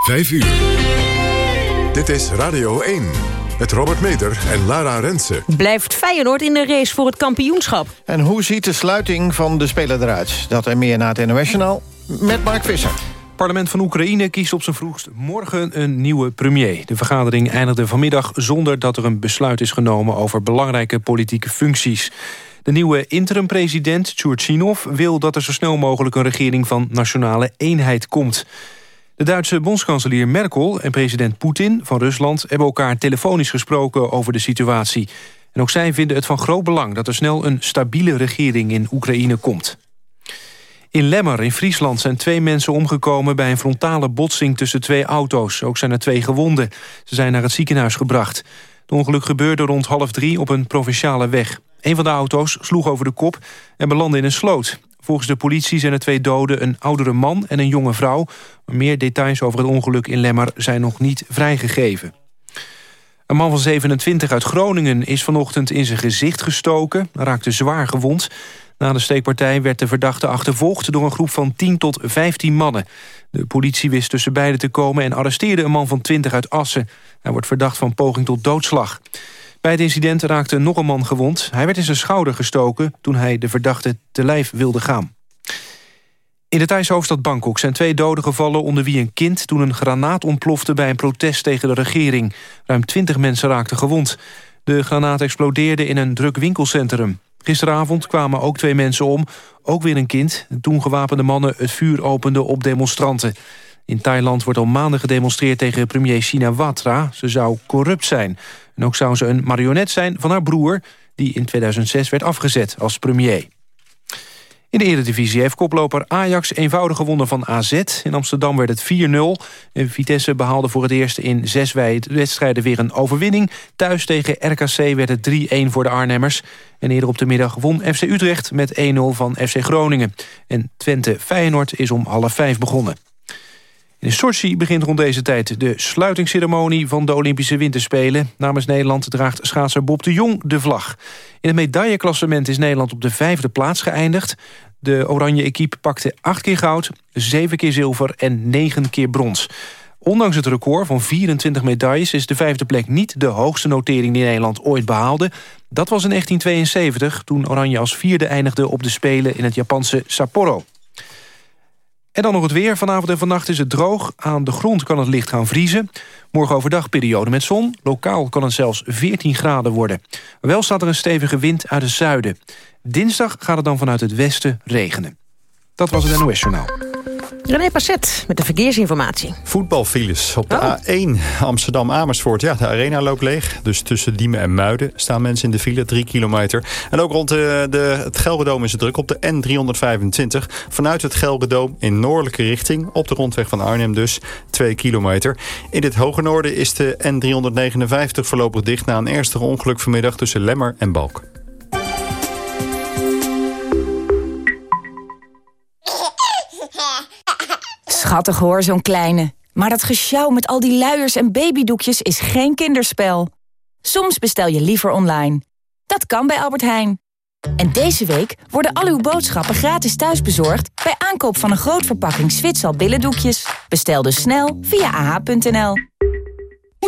5 uur. Dit is Radio 1. Met Robert Meter en Lara Rensen. Blijft Feyenoord in de race voor het kampioenschap? En hoe ziet de sluiting van de speler eruit? Dat en meer na het international met Mark Visser. Het parlement van Oekraïne kiest op zijn vroegst morgen een nieuwe premier. De vergadering eindigde vanmiddag zonder dat er een besluit is genomen... over belangrijke politieke functies. De nieuwe interim-president, Turchinov, wil dat er zo snel mogelijk... een regering van nationale eenheid komt. De Duitse bondskanselier Merkel en president Poetin van Rusland... hebben elkaar telefonisch gesproken over de situatie. En ook zij vinden het van groot belang... dat er snel een stabiele regering in Oekraïne komt. In Lemmer in Friesland zijn twee mensen omgekomen... bij een frontale botsing tussen twee auto's. Ook zijn er twee gewonden. Ze zijn naar het ziekenhuis gebracht. Het ongeluk gebeurde rond half drie op een provinciale weg. Een van de auto's sloeg over de kop en belandde in een sloot. Volgens de politie zijn er twee doden een oudere man en een jonge vrouw. Meer details over het ongeluk in Lemmer zijn nog niet vrijgegeven. Een man van 27 uit Groningen is vanochtend in zijn gezicht gestoken. Raakte zwaar gewond. Na de steekpartij werd de verdachte achtervolgd door een groep van 10 tot 15 mannen. De politie wist tussen beiden te komen en arresteerde een man van 20 uit Assen. Hij wordt verdacht van poging tot doodslag. Bij het incident raakte nog een man gewond. Hij werd in zijn schouder gestoken toen hij de verdachte te lijf wilde gaan. In de Thaise hoofdstad Bangkok zijn twee doden gevallen... onder wie een kind toen een granaat ontplofte bij een protest tegen de regering. Ruim twintig mensen raakten gewond. De granaat explodeerde in een druk winkelcentrum. Gisteravond kwamen ook twee mensen om, ook weer een kind... toen gewapende mannen het vuur openden op demonstranten. In Thailand wordt al maanden gedemonstreerd tegen premier Shinawatra. Ze zou corrupt zijn. En ook zou ze een marionet zijn van haar broer... die in 2006 werd afgezet als premier. In de Eredivisie heeft koploper Ajax eenvoudig gewonnen van AZ. In Amsterdam werd het 4-0. En Vitesse behaalde voor het eerst in zes wedstrijden weer een overwinning. Thuis tegen RKC werd het 3-1 voor de Arnhemmers. En eerder op de middag won FC Utrecht met 1-0 van FC Groningen. En Twente Feyenoord is om half vijf begonnen. In Sochi begint rond deze tijd de sluitingsceremonie van de Olympische Winterspelen. Namens Nederland draagt schaatser Bob de Jong de vlag. In het medailleklassement is Nederland op de vijfde plaats geëindigd. De oranje equipe pakte acht keer goud, zeven keer zilver en negen keer brons. Ondanks het record van 24 medailles is de vijfde plek niet de hoogste notering die Nederland ooit behaalde. Dat was in 1972, toen Oranje als vierde eindigde op de Spelen in het Japanse Sapporo. En dan nog het weer. Vanavond en vannacht is het droog. Aan de grond kan het licht gaan vriezen. Morgen overdag periode met zon. Lokaal kan het zelfs 14 graden worden. Wel staat er een stevige wind uit het zuiden. Dinsdag gaat het dan vanuit het westen regenen. Dat was het NOS Journaal. René Passet met de verkeersinformatie. Voetbalfiles op de A1 Amsterdam-Amersfoort. Ja, de arena loopt leeg. Dus tussen Diemen en Muiden staan mensen in de file, 3 kilometer. En ook rond de, de, het Gelredoom is het druk op de N325. Vanuit het Gelredoom in noordelijke richting, op de rondweg van Arnhem dus, 2 kilometer. In het hoge noorden is de N359 voorlopig dicht... na een ernstig ongeluk vanmiddag tussen Lemmer en Balk. Schattig hoor, zo'n kleine. Maar dat gesjouw met al die luiers en babydoekjes is geen kinderspel. Soms bestel je liever online. Dat kan bij Albert Heijn. En deze week worden al uw boodschappen gratis thuisbezorgd... bij aankoop van een groot verpakking Zwitsal billendoekjes. Bestel dus snel via ah.nl.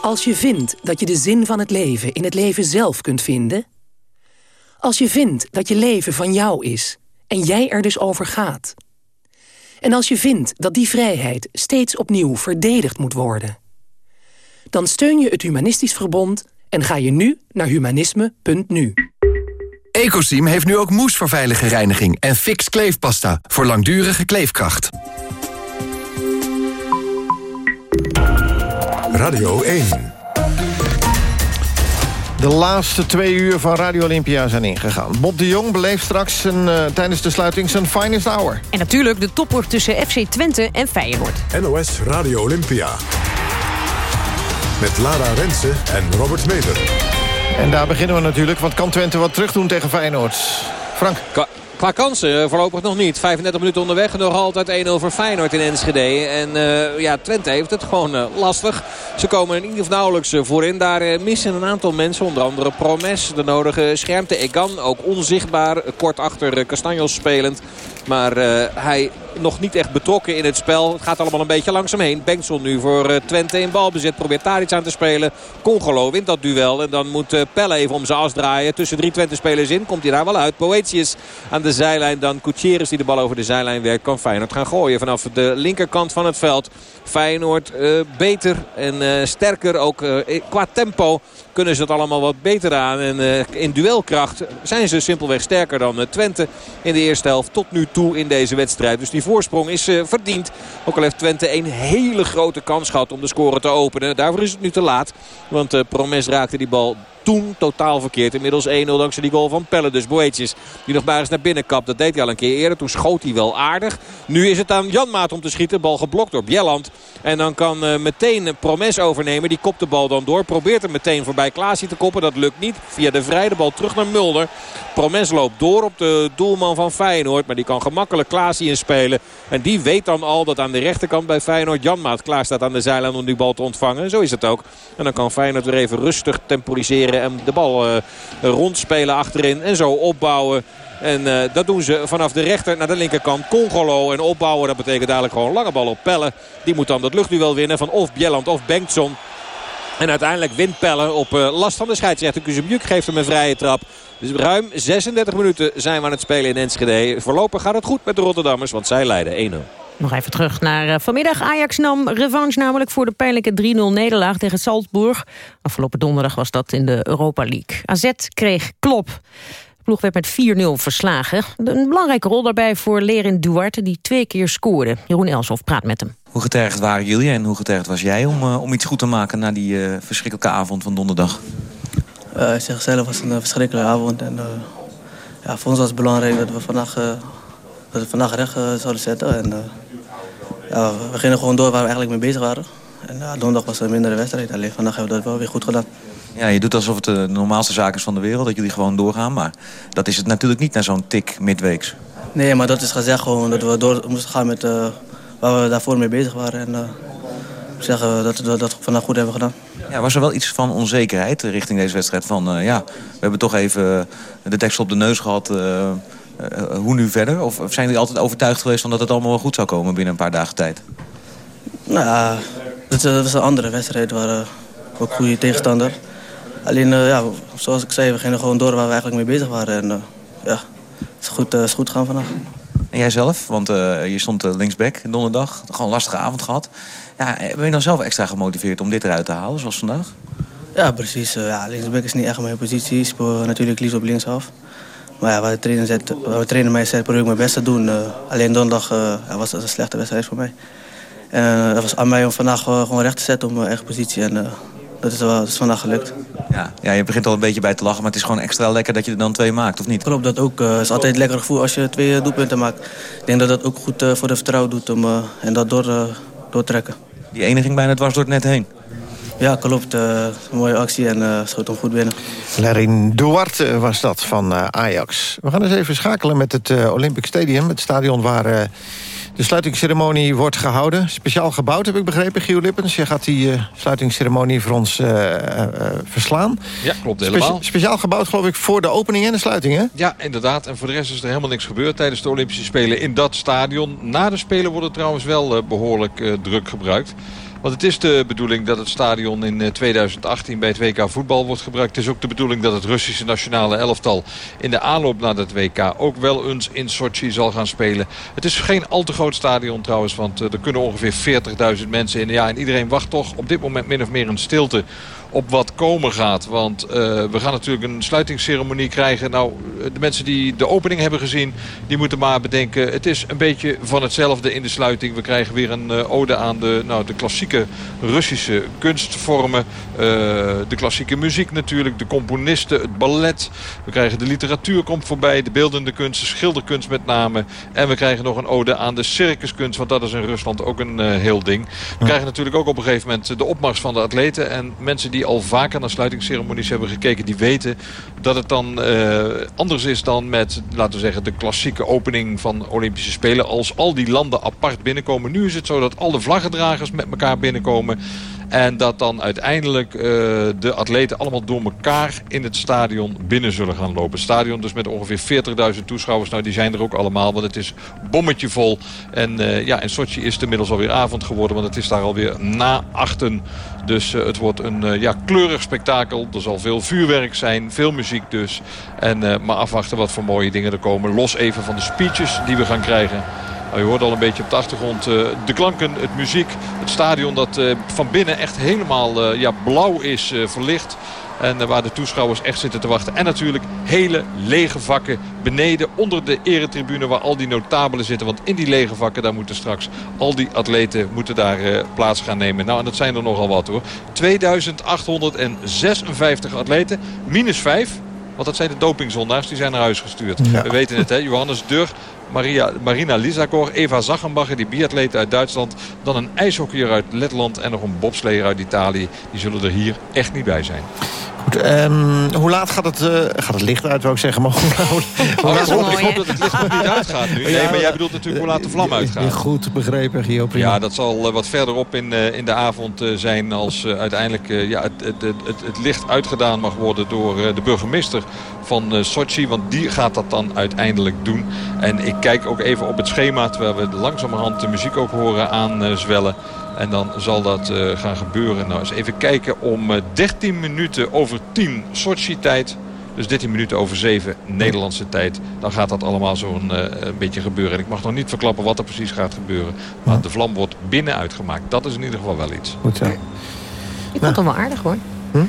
Als je vindt dat je de zin van het leven in het leven zelf kunt vinden... als je vindt dat je leven van jou is en jij er dus over gaat... en als je vindt dat die vrijheid steeds opnieuw verdedigd moet worden... dan steun je het Humanistisch Verbond en ga je nu naar humanisme.nu. Ecosim heeft nu ook moes voor veilige reiniging en fix kleefpasta voor langdurige kleefkracht. Radio 1. De laatste twee uur van Radio Olympia zijn ingegaan. Bob de Jong beleeft straks een, uh, tijdens de sluiting zijn finest hour. En natuurlijk de topper tussen FC Twente en Feyenoord. NOS Radio Olympia. Met Lara Rensen en Robert Meder. En daar beginnen we natuurlijk, want kan Twente wat terugdoen tegen Feyenoord? Frank. Qua kansen voorlopig nog niet. 35 minuten onderweg. Nog altijd 1-0 voor Feyenoord in Enschede. En uh, ja, Twente heeft het gewoon uh, lastig. Ze komen in ieder geval nauwelijks voorin. Daar missen een aantal mensen. Onder andere Promes. De nodige schermte. Egan ook onzichtbaar. Kort achter Castanjos spelend. Maar hij nog niet echt betrokken in het spel. Het gaat allemaal een beetje langzaam heen. Bengtson nu voor Twente in balbezit. Probeert daar iets aan te spelen. Congolo wint dat duel. En dan moet Pelle even om zijn as draaien. Tussen drie Twente-spelers in. Komt hij daar wel uit. Poetius aan de zijlijn. Dan Gutierrez die de bal over de zijlijn werkt. Kan Feyenoord gaan gooien vanaf de linkerkant van het veld. Feyenoord uh, beter en sterker ook qua tempo kunnen ze het allemaal wat beter aan. En uh, in duelkracht zijn ze simpelweg sterker dan uh, Twente in de eerste helft tot nu toe in deze wedstrijd. Dus die voorsprong is uh, verdiend. Ook al heeft Twente een hele grote kans gehad om de score te openen. Daarvoor is het nu te laat. Want Promes raakte die bal toen totaal verkeerd. Inmiddels 1-0 dankzij die goal van Pelle. Dus Boetjes die nog maar eens naar binnen kapt. Dat deed hij al een keer eerder. Toen schoot hij wel aardig. Nu is het aan Janmaat om te schieten. Bal geblokt door Bjelland. En dan kan uh, meteen Promes overnemen. Die kopt de bal dan door. Probeert hem meteen voorbij Klaasie te koppen. Dat lukt niet. Via de vrije bal terug naar Mulder. Promes loopt door op de doelman van Feyenoord. Maar die kan gemakkelijk Klaasie inspelen. En die weet dan al dat aan de rechterkant bij Feyenoord Janmaat klaar staat aan de zijlijn om die bal te ontvangen. Zo is het ook. En dan kan Feyenoord weer even rustig temporiseren. En de bal uh, rondspelen achterin. En zo opbouwen. En uh, dat doen ze vanaf de rechter naar de linkerkant. Congolo en opbouwen. Dat betekent dadelijk gewoon lange bal op Pelle. Die moet dan dat luchtduel winnen van of Bjelland of Bengtson. En uiteindelijk wint Pelle op uh, last van de scheidsrechter. Kuzemjuk geeft hem een vrije trap. Dus ruim 36 minuten zijn we aan het spelen in Enschede. Voorlopig gaat het goed met de Rotterdammers, want zij leiden 1-0. Nog even terug naar uh, vanmiddag. Ajax nam revanche namelijk voor de pijnlijke 3-0 nederlaag tegen Salzburg. Afgelopen donderdag was dat in de Europa League. AZ kreeg klop. De ploeg werd met 4-0 verslagen. Een belangrijke rol daarbij voor Lerin Duarte, die twee keer scoorde. Jeroen Elshoff praat met hem. Hoe getergd waren jullie en hoe getergd was jij om, uh, om iets goed te maken... na die uh, verschrikkelijke avond van donderdag? Uh, ik zeg zelf, was een verschrikkelijke avond. En, ja, voor ons was het belangrijk dat we vandaag, dat we vandaag recht zouden zetten. En, ja, we gingen gewoon door waar we eigenlijk mee bezig waren. En donderdag was een mindere wedstrijd. Alleen vandaag hebben we dat wel weer goed gedaan. Ja, je doet alsof het de normaalste zaak is van de wereld, dat jullie gewoon doorgaan. Maar dat is het natuurlijk niet na zo'n tik midweeks. Nee, maar dat is gezegd gewoon dat we door moesten gaan met uh, waar we daarvoor mee bezig waren. En uh, zeggen dat we dat vandaag goed hebben gedaan. Ja, was er wel iets van onzekerheid richting deze wedstrijd? Van uh, ja, we hebben toch even de deksel op de neus gehad. hoe nu verder? Of zijn jullie altijd overtuigd geweest van dat het allemaal wel goed zou komen binnen een paar dagen tijd? Nou ja, dat was een andere wedstrijd. waar ook goede tegenstander. Alleen, uh, ja, zoals ik zei, we gingen gewoon door waar we eigenlijk mee bezig waren. En uh, ja, het is goed, uh, is goed gaan vandaag. En jij zelf? Want je stond linksback donderdag. Gewoon een lastige avond gehad. Ja, ben je dan zelf extra gemotiveerd om dit eruit te halen, zoals vandaag? Ja, precies. ja, linksback is niet echt mijn positie. Ik speel natuurlijk liefst op linksaf. Maar ja, waar de trainer, zet, waar de trainer mij zet, probeer ik mijn best te doen. alleen donderdag was dat een slechte wedstrijd voor mij. En dat was aan mij om vandaag gewoon recht te zetten op mijn eigen positie. En, dat is, wel, dat is vandaag gelukt. Ja, ja, je begint al een beetje bij te lachen, maar het is gewoon extra lekker dat je er dan twee maakt, of niet? Klopt, dat ook. Het uh, is altijd een lekker gevoel als je twee doelpunten maakt. Ik denk dat dat ook goed uh, voor de vertrouwen doet om, uh, en dat door, doortrekken. Die ene ging bijna dwars door het net heen. Ja, klopt. mooie actie en schoot hem goed binnen. Lerin Duarte was dat van Ajax. We gaan eens even schakelen met het Olympic Stadium. Het stadion waar de sluitingsceremonie wordt gehouden. Speciaal gebouwd, heb ik begrepen, Gio Lippens. Je gaat die uh, sluitingsceremonie voor ons uh, uh, verslaan. Ja, klopt helemaal. Spe speciaal gebouwd, geloof ik, voor de opening en de sluiting, hè? Ja, inderdaad. En voor de rest is er helemaal niks gebeurd tijdens de Olympische Spelen in dat stadion. Na de Spelen wordt het trouwens wel behoorlijk druk gebruikt. Want het is de bedoeling dat het stadion in 2018 bij het WK voetbal wordt gebruikt. Het is ook de bedoeling dat het Russische nationale elftal in de aanloop naar het WK ook wel eens in Sochi zal gaan spelen. Het is geen al te groot stadion trouwens, want er kunnen ongeveer 40.000 mensen in. Ja, en iedereen wacht toch op dit moment min of meer een stilte op wat komen gaat. Want we gaan natuurlijk een sluitingsceremonie krijgen. Nou, de mensen die de opening hebben gezien, die moeten maar bedenken... het is een beetje van hetzelfde in de sluiting. We krijgen weer een ode aan de, nou, de klassieke Russische kunstvormen. de klassieke muziek natuurlijk, de componisten, het ballet. We krijgen de literatuur komt voorbij, de beeldende kunst, de schilderkunst met name. En we krijgen nog een ode aan de circuskunst, want dat is in Rusland ook een heel ding. We krijgen natuurlijk ook op een gegeven moment de opmars van de atleten. En mensen die al vaker naar sluitingsceremonies hebben gekeken, die weten dat het dan uh, anders is dan met, laten we zeggen, de klassieke opening van Olympische Spelen. Als al die landen apart binnenkomen. Nu is het zo dat alle vlaggedragers met elkaar binnenkomen. En dat dan uiteindelijk uh, de atleten allemaal door elkaar in het stadion binnen zullen gaan lopen. Stadion dus met ongeveer 40.000 toeschouwers. Nou, die zijn er ook allemaal, want het is bommetje vol. En uh, ja, in Sochi is het inmiddels alweer avond geworden, want het is daar alweer na achten. Dus uh, het wordt een ja, kleurig spektakel. Er zal veel vuurwerk zijn, veel muziek dus. En maar afwachten wat voor mooie dingen er komen. Los even van de speeches die we gaan krijgen. Nou, je hoort al een beetje op de achtergrond uh, de klanken, het muziek. Het stadion dat uh, van binnen echt helemaal uh, ja, blauw is verlicht. En waar de toeschouwers echt zitten te wachten. En natuurlijk hele lege vakken beneden onder de eretribune waar al die notabelen zitten. Want in die lege vakken daar moeten straks al die atleten moeten daar plaats gaan nemen. Nou en dat zijn er nogal wat hoor. 2856 atleten, minus 5. Want dat zijn de dopingzondaars, die zijn naar huis gestuurd. Ja. We weten het hè, Johannes Dur Maria, Marina Lisakor, Eva Zachenbacher, die biatleet uit Duitsland. Dan een ijshockeyer uit Letland en nog een bobsleer uit Italië. Die zullen er hier echt niet bij zijn. Goed, um, hoe laat gaat het, uh, gaat het licht uit, wou ik zeggen. Maar hoe, hoe, hoe laat, oh, ik hoop dat het licht nog niet uitgaat nu. Nee, maar jij bedoelt natuurlijk hoe laat de vlam uitgaat. Goed begrepen, Gio. Ja, dat zal uh, wat verderop in, uh, in de avond zijn... als uiteindelijk ja, het, het, het, het, licht uitgedaan mag worden door de burgemeester van Sochi. Want die gaat dat dan uiteindelijk doen. En ik kijk ook even op het schema... terwijl we langzamerhand de muziek ook horen aanzwellen... En dan zal dat uh, gaan gebeuren. Nou, eens even kijken om uh, 13 minuten over 10 Sochi-tijd. Dus 13 minuten over 7 Nederlandse tijd. Dan gaat dat allemaal zo'n uh, een beetje gebeuren. En ik mag nog niet verklappen wat er precies gaat gebeuren. Maar de vlam wordt binnen uitgemaakt. Dat is in ieder geval wel iets. Goed zo. Ik vond het wel aardig hoor. Hm?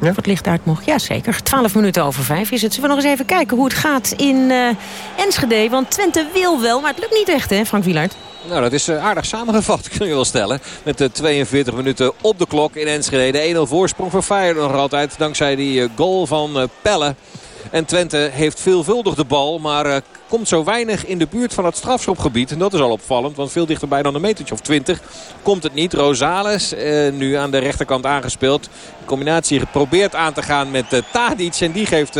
Ja? Of het licht uit mocht. Ja, zeker. 12 minuten over 5 is het. Zullen we nog eens even kijken hoe het gaat in uh, Enschede? Want Twente wil wel, maar het lukt niet echt, hè, Frank Wielaert? Nou, dat is aardig samengevat, kun je wel stellen. Met de 42 minuten op de klok in Enschede. De 1-0 voorsprong voor Feyenoord nog altijd. Dankzij die goal van Pelle. En Twente heeft veelvuldig de bal, maar komt zo weinig in de buurt van het strafschopgebied. En dat is al opvallend, want veel dichterbij dan een metertje of 20 komt het niet. Rosales nu aan de rechterkant aangespeeld. De combinatie geprobeerd aan te gaan met uh, Tadic. En die geeft...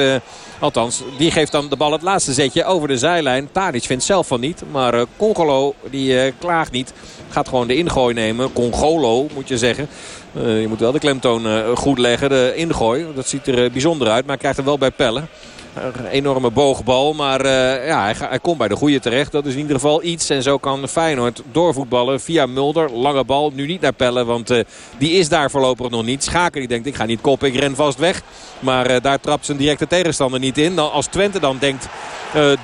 Althans, die geeft dan de bal het laatste zetje over de zijlijn. Tadic vindt zelf van niet. Maar Congolo die uh, klaagt niet. Gaat gewoon de ingooi nemen. Congolo moet je zeggen. Uh, je moet wel de klemtoon goed leggen. De ingooi. Dat ziet er bijzonder uit. Maar krijgt er wel bij pellen. Een enorme boogbal. Maar uh, ja, hij, hij, komt bij de goede terecht. Dat is in ieder geval iets. En zo kan Feyenoord doorvoetballen via Mulder. Lange bal. Nu niet naar Pellen. Want uh, die is daar voorlopig nog niet. Schaker die denkt ik ga niet koppen. Ik ren vast weg. Maar uh, daar trapt zijn directe tegenstander niet in. Als Twente dan denkt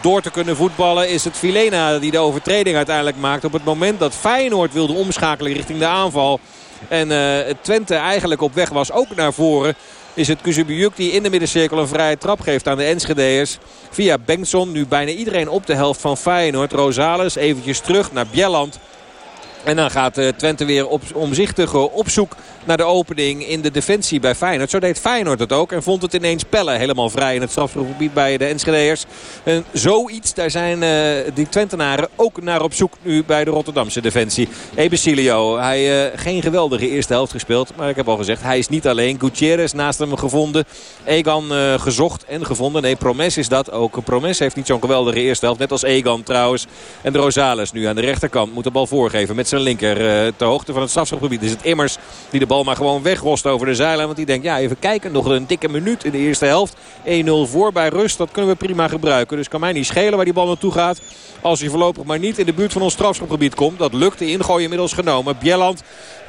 door te kunnen voetballen. Is het Filena die de overtreding uiteindelijk maakt. Op het moment dat Feyenoord wilde omschakelen richting de aanval. En Twente eigenlijk op weg was ook naar voren is het Kuzubiuk die in de middencirkel een vrije trap geeft aan de Enschede'ers. Via Bengtson nu bijna iedereen op de helft van Feyenoord. Rosales eventjes terug naar Bjelland. En dan gaat eh, Twente weer op, omzichtig op zoek naar de opening in de defensie bij Feyenoord. Zo deed Feyenoord het ook en vond het ineens pellen helemaal vrij in het strafgebied bij de Enschede'ers. En zoiets, daar zijn uh, die Twentenaren ook naar op zoek nu bij de Rotterdamse defensie. Ebesilio, hij uh, geen geweldige eerste helft gespeeld. Maar ik heb al gezegd, hij is niet alleen. Gutierrez naast hem gevonden. Egan uh, gezocht en gevonden. Nee, Promes is dat ook. Promes heeft niet zo'n geweldige eerste helft. Net als Egan trouwens. En de Rosales nu aan de rechterkant moet de bal voorgeven met zijn linker. ter hoogte van het strafgebied is het Immers die de bal maar gewoon wegrost over de zijlijn. Want die denkt, ja even kijken, nog een dikke minuut in de eerste helft. 1-0 voor bij rust, dat kunnen we prima gebruiken. Dus kan mij niet schelen waar die bal naartoe gaat. Als hij voorlopig maar niet in de buurt van ons strafschopgebied komt. Dat lukt, de ingooi inmiddels genomen. Bjelland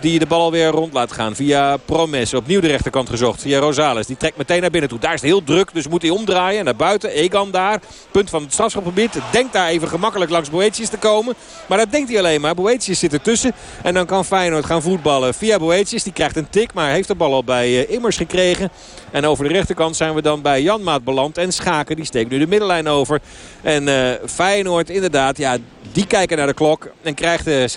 die de bal weer rond laat gaan via Promes. Opnieuw de rechterkant gezocht via Rosales. Die trekt meteen naar binnen toe. Daar is het heel druk, dus moet hij omdraaien. Naar buiten, Egan daar. Punt van het strafschopgebied. Denkt daar even gemakkelijk langs Boetius te komen. Maar dat denkt hij alleen maar. Boetius zit ertussen. En dan kan Feyenoord gaan voetballen via Boetius. Die Krijgt een tik, maar heeft de bal al bij Immers gekregen. En over de rechterkant zijn we dan bij Janmaat beland. En Schaken, die steekt nu de middenlijn over. En Feyenoord inderdaad, ja, die kijken naar de klok. En krijgt, de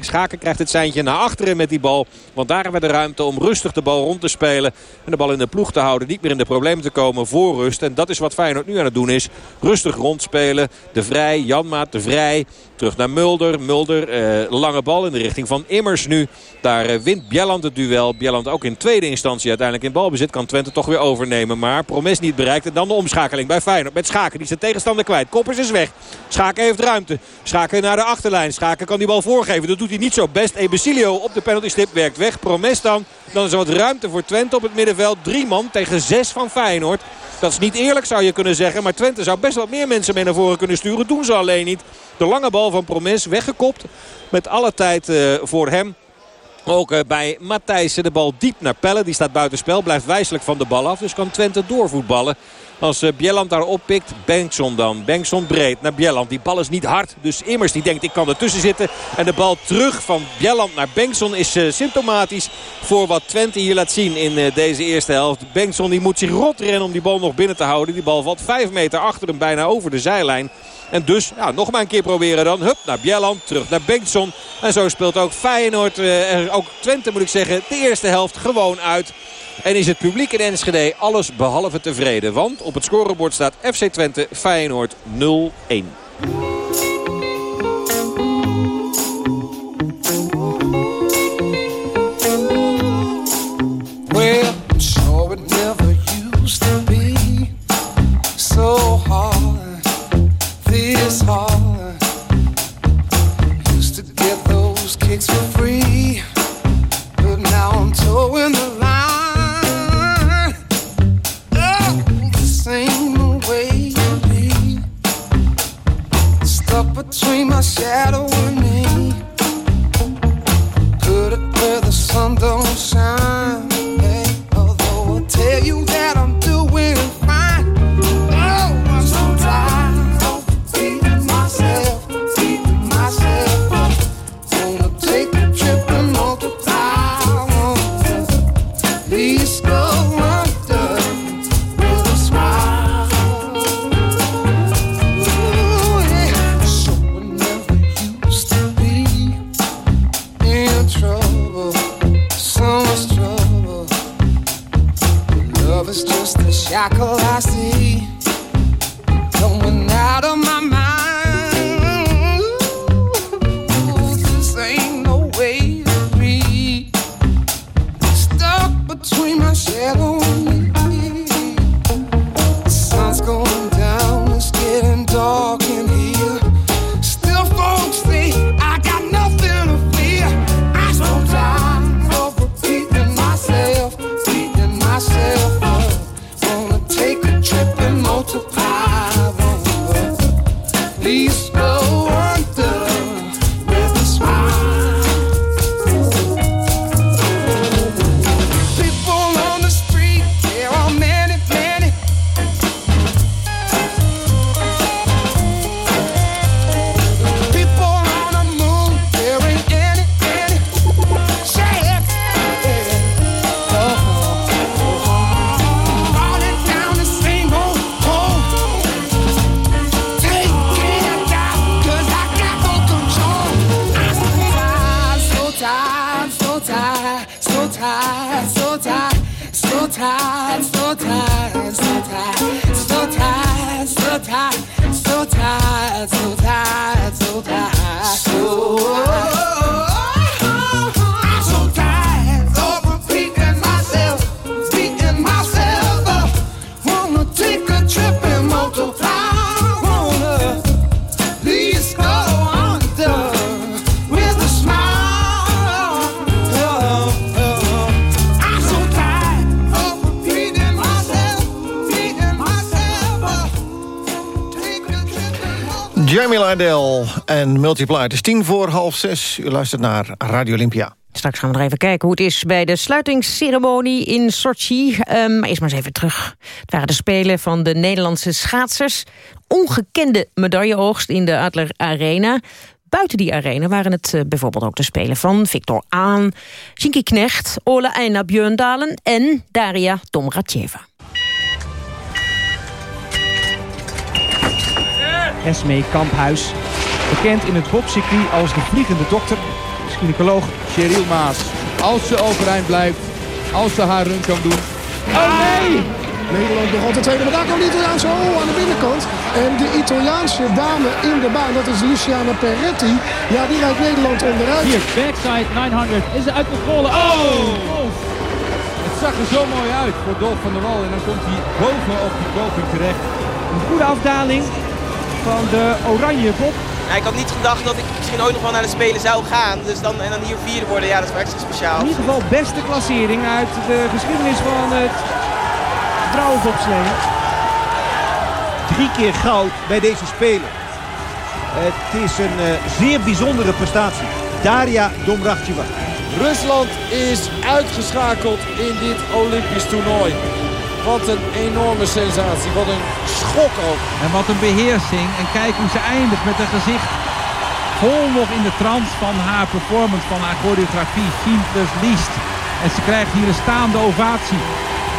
Schaken krijgt het seintje naar achteren met die bal. Want daar hebben we de ruimte om rustig de bal rond te spelen. En de bal in de ploeg te houden. Niet meer in de problemen te komen voor rust. En dat is wat Feyenoord nu aan het doen is. Rustig rondspelen. De Vrij, Janmaat, de Vrij. Terug naar Mulder. Mulder, eh, lange bal in de richting van Immers nu. Daar eh, wint Bjelland het duel. Bjelland ook in tweede instantie uiteindelijk in balbezit. Kan Twente toch weer overnemen. Maar Promes niet bereikt. En dan de omschakeling bij Feyenoord. Met Schaken die zijn tegenstander kwijt. Koppers is weg. Schaken heeft ruimte. Schaken naar de achterlijn. Schaken kan die bal voorgeven. Dat doet hij niet zo best. Ebesilio op de penaltystip werkt weg. Promes dan. Dan is er wat ruimte voor Twente op het middenveld. Drie man tegen zes van Feyenoord. Dat is niet eerlijk zou je kunnen zeggen. Maar Twente zou best wat meer mensen mee naar voren kunnen sturen. Doen ze alleen niet. De lange bal van Promes weggekopt. Met alle tijd uh, voor hem. Ook uh, bij Matthijssen de bal diep naar Pelle. Die staat buitenspel. Blijft wijselijk van de bal af. Dus kan Twente doorvoetballen. Als uh, Bjelland daar oppikt. Bengtson dan. Bengtson breed naar Bjelland. Die bal is niet hard. Dus Immers die denkt ik kan ertussen zitten. En de bal terug van Bjelland naar Bengtson is symptomatisch. Voor wat Twente hier laat zien in deze eerste helft. Bengtson die moet zich rot rennen om die bal nog binnen te houden. Die bal valt 5 meter achter hem bijna over de zijlijn. En dus ja, nog maar een keer proberen dan. Hup, naar Bjelland, terug naar Bengtson. En zo speelt ook Feyenoord, uh, ook Twente moet ik zeggen, de eerste helft gewoon uit. En is het publiek in Enschede alles behalve tevreden. Want op het scorebord staat FC Twente Feyenoord 0-1. Well, I'm sure it never used to be so those kicks for free, but now I'm towing the line. Oh, this ain't the way you be. Stuck between my shadow and en Multiply. Het is tien voor half zes. U luistert naar Radio Olympia. Straks gaan we nog even kijken hoe het is bij de sluitingsceremonie in Sochi. Um, maar eerst maar eens even terug. Het waren de Spelen van de Nederlandse schaatsers. Ongekende medailleoogst in de Adler Arena. buiten die arena waren het eh, bijvoorbeeld ook de spelen van Victor Aan, Shinky Knecht, Ole Eina Björndalen en Daria Domratjeva. Esme Kamphuis. Bekend in het bokcircuit als de vliegende dokter. is Gynaecoloog Cheryl Maas. Als ze overeind blijft, als ze haar run kan doen. Oh nee! Nederland nog altijd tweede, maar daar komt de Italiaanse hol aan de binnenkant. En de Italiaanse dame in de baan, dat is Luciana Perretti. Ja, die rijdt Nederland onderuit. Hier, backside 900. Is het uit controle? Oh! Het zag er zo mooi uit voor Dolf van der Wal. En dan komt hij boven op die doping terecht. Een goede afdaling van de oranje bok. Ja, ik had niet gedacht dat ik misschien ooit nog wel naar de Spelen zou gaan. Dus dan, en dan hier vierde worden, ja, dat is wel extra speciaal. In ieder geval beste klassering uit de geschiedenis van het vrouwenbobslee. Drie keer goud bij deze Spelen. Het is een uh, zeer bijzondere prestatie. Daria Domracheva. Rusland is uitgeschakeld in dit Olympisch toernooi. Wat een enorme sensatie. Wat een schok ook. En wat een beheersing. En kijk hoe ze eindigt met een gezicht vol nog in de trance van haar performance, van haar choreografie. Fien plus liest. En ze krijgt hier een staande ovatie.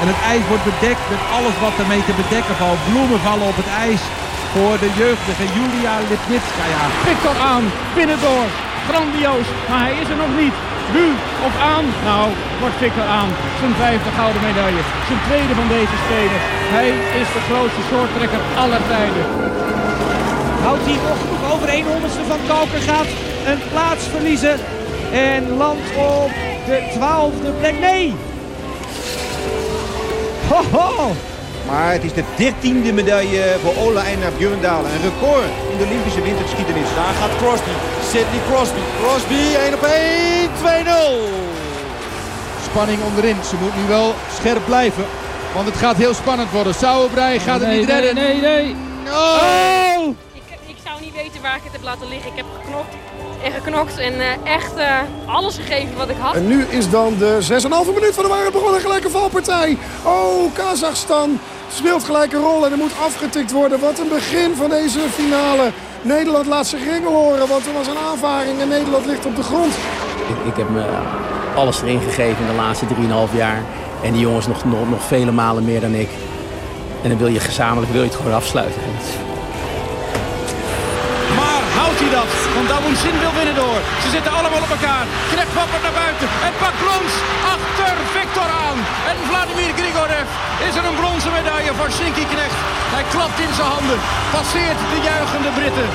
En het ijs wordt bedekt met alles wat ermee te bedekken valt. Bloemen vallen op het ijs voor de jeugdige Julia Lipnitskaya. Victor aan, binnendoor. Grandioos, maar hij is er nog niet. Nu of aan? Nou, wordt Victor aan. Zijn vijfde gouden medaille. Zijn tweede van deze Spelen. Hij is de grootste shorttrekker aller tijden. Houdt hij nog genoeg over 100ste van Kalker gaat een plaats verliezen. En landt op de twaalfde plek. Nee! Ho, ho. Maar het is de dertiende medaille voor Ola Einar Björndalen. Een record in de Olympische wintergeschiedenis. Daar gaat Crosby. Sidney Crosby. Crosby 1 op 1. 2-0. Spanning onderin. Ze moet nu wel scherp blijven. Want het gaat heel spannend worden. Sauerbrei gaat nee, het niet nee, redden. Nee, nee, Oh! Ik, ik zou niet weten waar ik het heb laten liggen. Ik heb geknokt en geknokt en uh, echt uh, alles gegeven wat ik had. En nu is dan de 6,5 minuut van de waarheid begonnen. Gelijke valpartij. Oh, Kazachstan speelt gelijk een rol en er moet afgetikt worden. Wat een begin van deze finale. Nederland laat zich ringen horen, want er was een aanvaring en Nederland ligt op de grond. Ik, ik heb me alles erin gegeven in de laatste 3,5 jaar. En die jongens nog, nog, nog vele malen meer dan ik. En dan wil je gezamenlijk wil je het gewoon afsluiten. Hij dat? Want Dawounsin wil winnen door. Ze zitten allemaal op elkaar. Knecht wappert naar buiten. En pakt brons achter Victor aan. En Vladimir Grigorev is er een bronzen medaille voor Shinky Knecht. Hij klapt in zijn handen. Passeert de juichende Britten.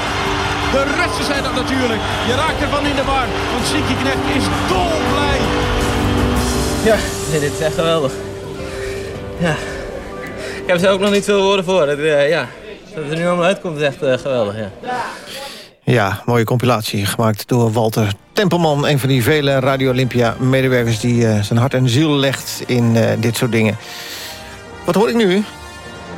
De Russen zijn dat natuurlijk. Je raakt ervan in de war. Want Shinky Knecht is dolblij. Ja, dit is echt geweldig. Ja. Ik heb er ook nog niet veel woorden voor. Dat, uh, ja. dat het er nu allemaal uitkomt is echt uh, geweldig. Ja. Ja, mooie compilatie gemaakt door Walter Tempelman. Een van die vele Radio Olympia-medewerkers... die uh, zijn hart en ziel legt in uh, dit soort dingen. Wat hoor ik nu?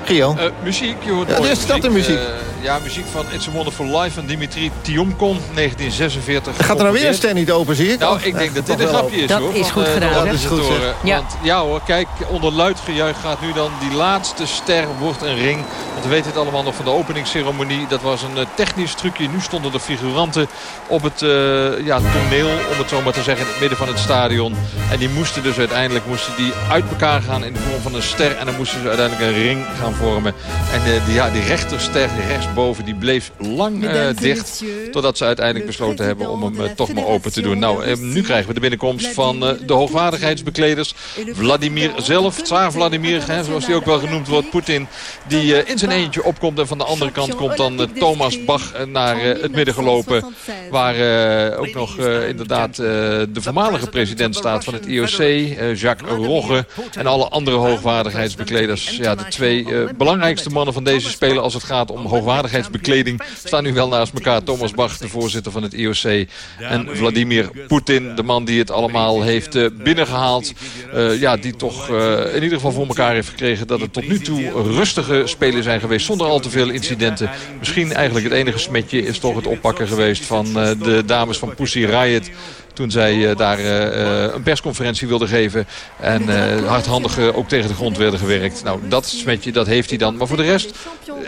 Gio? Uh, muziek. Je hoort ja, is dat de muziek? Ja, muziek van It's a Wonderful Life van Dimitri Tiomkon, 1946. Gaat er nou weer een stand niet open, zie ik? Nou, ik denk dat dit een grapje is, dat hoor. is goed gedaan. Dat is goed, ja. Want ja hoor, kijk, onder luid gejuich gaat nu dan die laatste ster wordt een ring. Want we weten het allemaal nog van de openingsceremonie. Dat was een uh, technisch trucje. Nu stonden de figuranten op het uh, ja, toneel, om het zo maar te zeggen, in het midden van het stadion. En die moesten dus uiteindelijk moesten die uit elkaar gaan in de vorm van een ster. En dan moesten ze uiteindelijk een ring gaan vormen. En uh, die, ja, die rechterster, die rechtsboven, die bleef lang uh, dicht. Totdat ze uiteindelijk besloten hebben om hem uh, toch maar open te doen. Nou, uh, nu krijgen we de binnenkomst van de hoogwaardigheidsbekleders. Vladimir zelf, Tsaar Vladimir, hè, zoals hij ook wel genoemd wordt. Poetin, die in zijn eentje opkomt. En van de andere kant komt dan Thomas Bach naar het midden gelopen. Waar ook nog inderdaad de voormalige president staat van het IOC. Jacques Rogge en alle andere hoogwaardigheidsbekleders. Ja, de twee belangrijkste mannen van deze spelen als het gaat om hoogwaardigheidsbekleding staan nu wel naast elkaar. Thomas Bach, de voorzitter van het IOC. En Vladimir Poetin, de man die het allemaal heeft uh, binnengehaald. Uh, ja, die toch uh, in ieder geval voor elkaar heeft gekregen dat het tot nu toe rustige spelen zijn geweest. Zonder al te veel incidenten. Misschien eigenlijk het enige smetje is toch het oppakken geweest van de dames van Pussy Riot. Toen zij eh, daar eh, eh, een persconferentie wilde geven. En hardhandig ook tegen de grond werden gewerkt. Nou, dat smetje, dat heeft hij dan. Maar voor de rest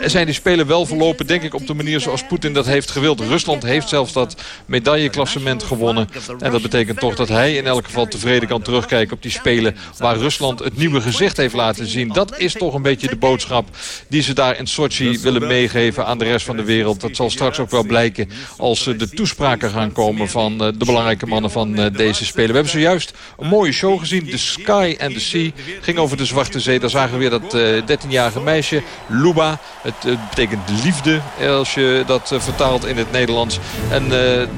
zijn die spelen wel verlopen, denk ik, op de manier zoals Poetin dat heeft gewild. Rusland heeft zelfs dat medailleklassement gewonnen. En dat betekent toch dat hij in elk geval tevreden kan terugkijken op die spelen waar Rusland het nieuwe gezicht heeft laten zien. Dat is toch een beetje de boodschap die ze daar in Sochi willen meegeven aan de rest van de wereld. Dat zal straks ook wel blijken als de toespraken gaan komen van de belangrijke van eh, deze spelen. We hebben zojuist een mooie show gezien. The Sky and the Sea ging over de Zwarte Zee. Daar zagen we weer dat 13-jarige meisje, Luba. Het betekent liefde als je dat vertaalt in het Nederlands. En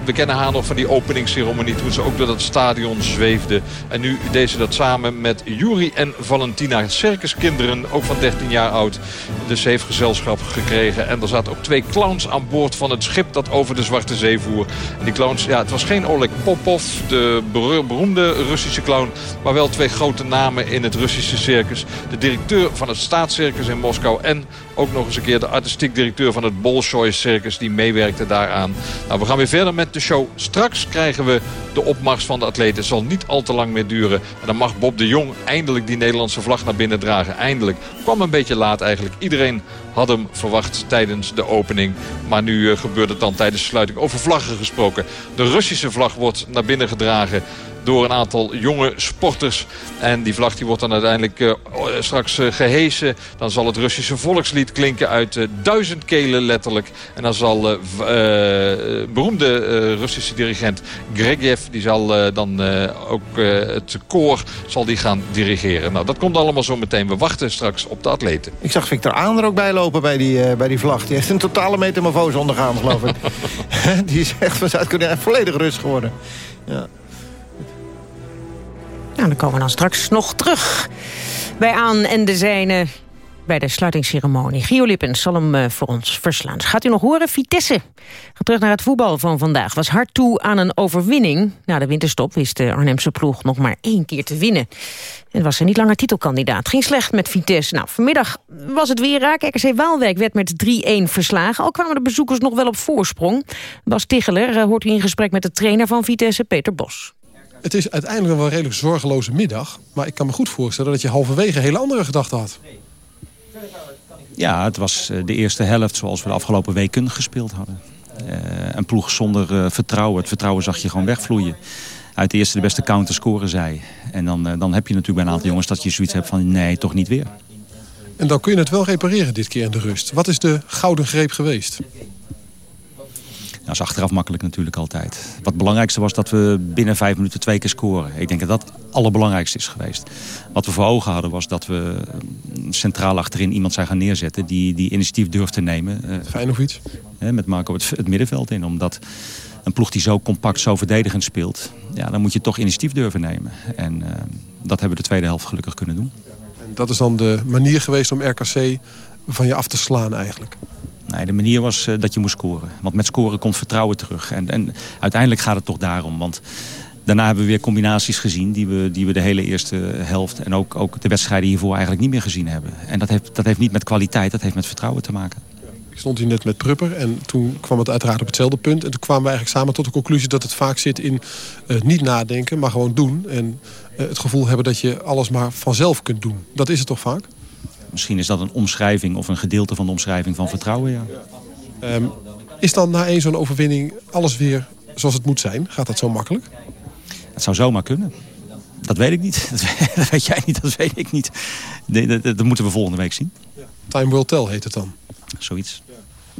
we kennen haar nog van die openingsceremonie toen ze ook door dat stadion zweefde. En nu deed ze dat samen met Juri en Valentina. Circuskinderen, ook van 13 jaar oud. Dus ze heeft gezelschap gekregen. En er zaten ook twee clowns aan boord van het schip dat over de Zwarte Zee voer. En die clowns, ja, het was geen Oleg De beroemde Russische clown. Maar wel twee grote namen in het Russische circus. De directeur van het staatscircus in Moskou. En ook nog eens een keer de artistiek directeur van het Bolshoi Circus. Die meewerkte daaraan. Nou, we gaan weer verder met de show. Straks krijgen we de opmars van de atleten. Het zal niet al te lang meer duren. En dan mag Bob de Jong eindelijk die Nederlandse vlag naar binnen dragen. Eindelijk. Kwam een beetje laat eigenlijk. Iedereen had hem verwacht tijdens de opening. Maar nu uh, gebeurt het dan tijdens de sluiting. Over vlaggen gesproken. De Russische vlag wordt naar binnen gedragen door een aantal jonge sporters. En die vlag die wordt dan uiteindelijk uh, straks uh, gehesen. Dan zal het Russische volkslied klinken uit uh, duizend kelen letterlijk. En dan zal beroemde Russische dirigent Gregiev... die zal dan ook het koor zal die gaan dirigeren. Nou, dat komt allemaal zo meteen. We wachten straks op de atleten. Ik zag Victor Aan er ook bij lopen bij die, bij die vlag. Die heeft een totale metamorfose ondergaan, geloof ik. die is echt van Zuid-Korea volledig rust geworden. Ja. Nou, dan komen we dan straks nog terug bij Aan en de Zijne bij de sluitingsceremonie. Gio Lippens zal hem uh, voor ons verslaan. Gaat u nog horen? Vitesse. Gaat terug naar het voetbal van vandaag. Was hard toe aan een overwinning. Na de winterstop wist de Arnhemse ploeg nog maar één keer te winnen. En was er niet langer titelkandidaat. Ging slecht met Vitesse. Nou, vanmiddag was het weer raak. RKC Waalwijk werd met 3-1 verslagen. Al kwamen de bezoekers nog wel op voorsprong. Bas Ticheler uh, hoort u in gesprek met de trainer van Vitesse, Peter Bos. Het is uiteindelijk wel een redelijk zorgeloze middag. Maar ik kan me goed voorstellen dat je halverwege hele andere gedachten had. Ja, het was de eerste helft zoals we de afgelopen weken gespeeld hadden. Uh, een ploeg zonder uh, vertrouwen. Het vertrouwen zag je gewoon wegvloeien. Uit de eerste de beste counter scoren zij. En dan, uh, dan heb je natuurlijk bij een aantal jongens dat je zoiets hebt van nee, toch niet weer. En dan kun je het wel repareren dit keer in de rust. Wat is de gouden greep geweest? Dat is achteraf makkelijk natuurlijk altijd. Wat het belangrijkste was dat we binnen vijf minuten twee keer scoren. Ik denk dat dat het allerbelangrijkste is geweest. Wat we voor ogen hadden was dat we centraal achterin iemand zijn gaan neerzetten... die, die initiatief durft te nemen. Fijn of iets? Met Marco het, het middenveld in. Omdat een ploeg die zo compact, zo verdedigend speelt... Ja, dan moet je toch initiatief durven nemen. En uh, dat hebben we de tweede helft gelukkig kunnen doen. En dat is dan de manier geweest om RKC van je af te slaan eigenlijk? Nee, de manier was uh, dat je moest scoren. Want met scoren komt vertrouwen terug. En, en uiteindelijk gaat het toch daarom. Want daarna hebben we weer combinaties gezien... die we, die we de hele eerste helft en ook, ook de wedstrijden hiervoor eigenlijk niet meer gezien hebben. En dat heeft, dat heeft niet met kwaliteit, dat heeft met vertrouwen te maken. Ik stond hier net met Prupper en toen kwam het uiteraard op hetzelfde punt. En toen kwamen we eigenlijk samen tot de conclusie dat het vaak zit in uh, niet nadenken, maar gewoon doen. En uh, het gevoel hebben dat je alles maar vanzelf kunt doen. Dat is het toch vaak? Misschien is dat een omschrijving of een gedeelte van de omschrijving van vertrouwen, ja. Um, is dan na één zo'n overwinning alles weer zoals het moet zijn? Gaat dat zo makkelijk? Het zou zomaar kunnen. Dat weet ik niet. Dat weet jij niet, dat weet ik niet. Dat, dat, dat moeten we volgende week zien. Time will tell heet het dan. Zoiets.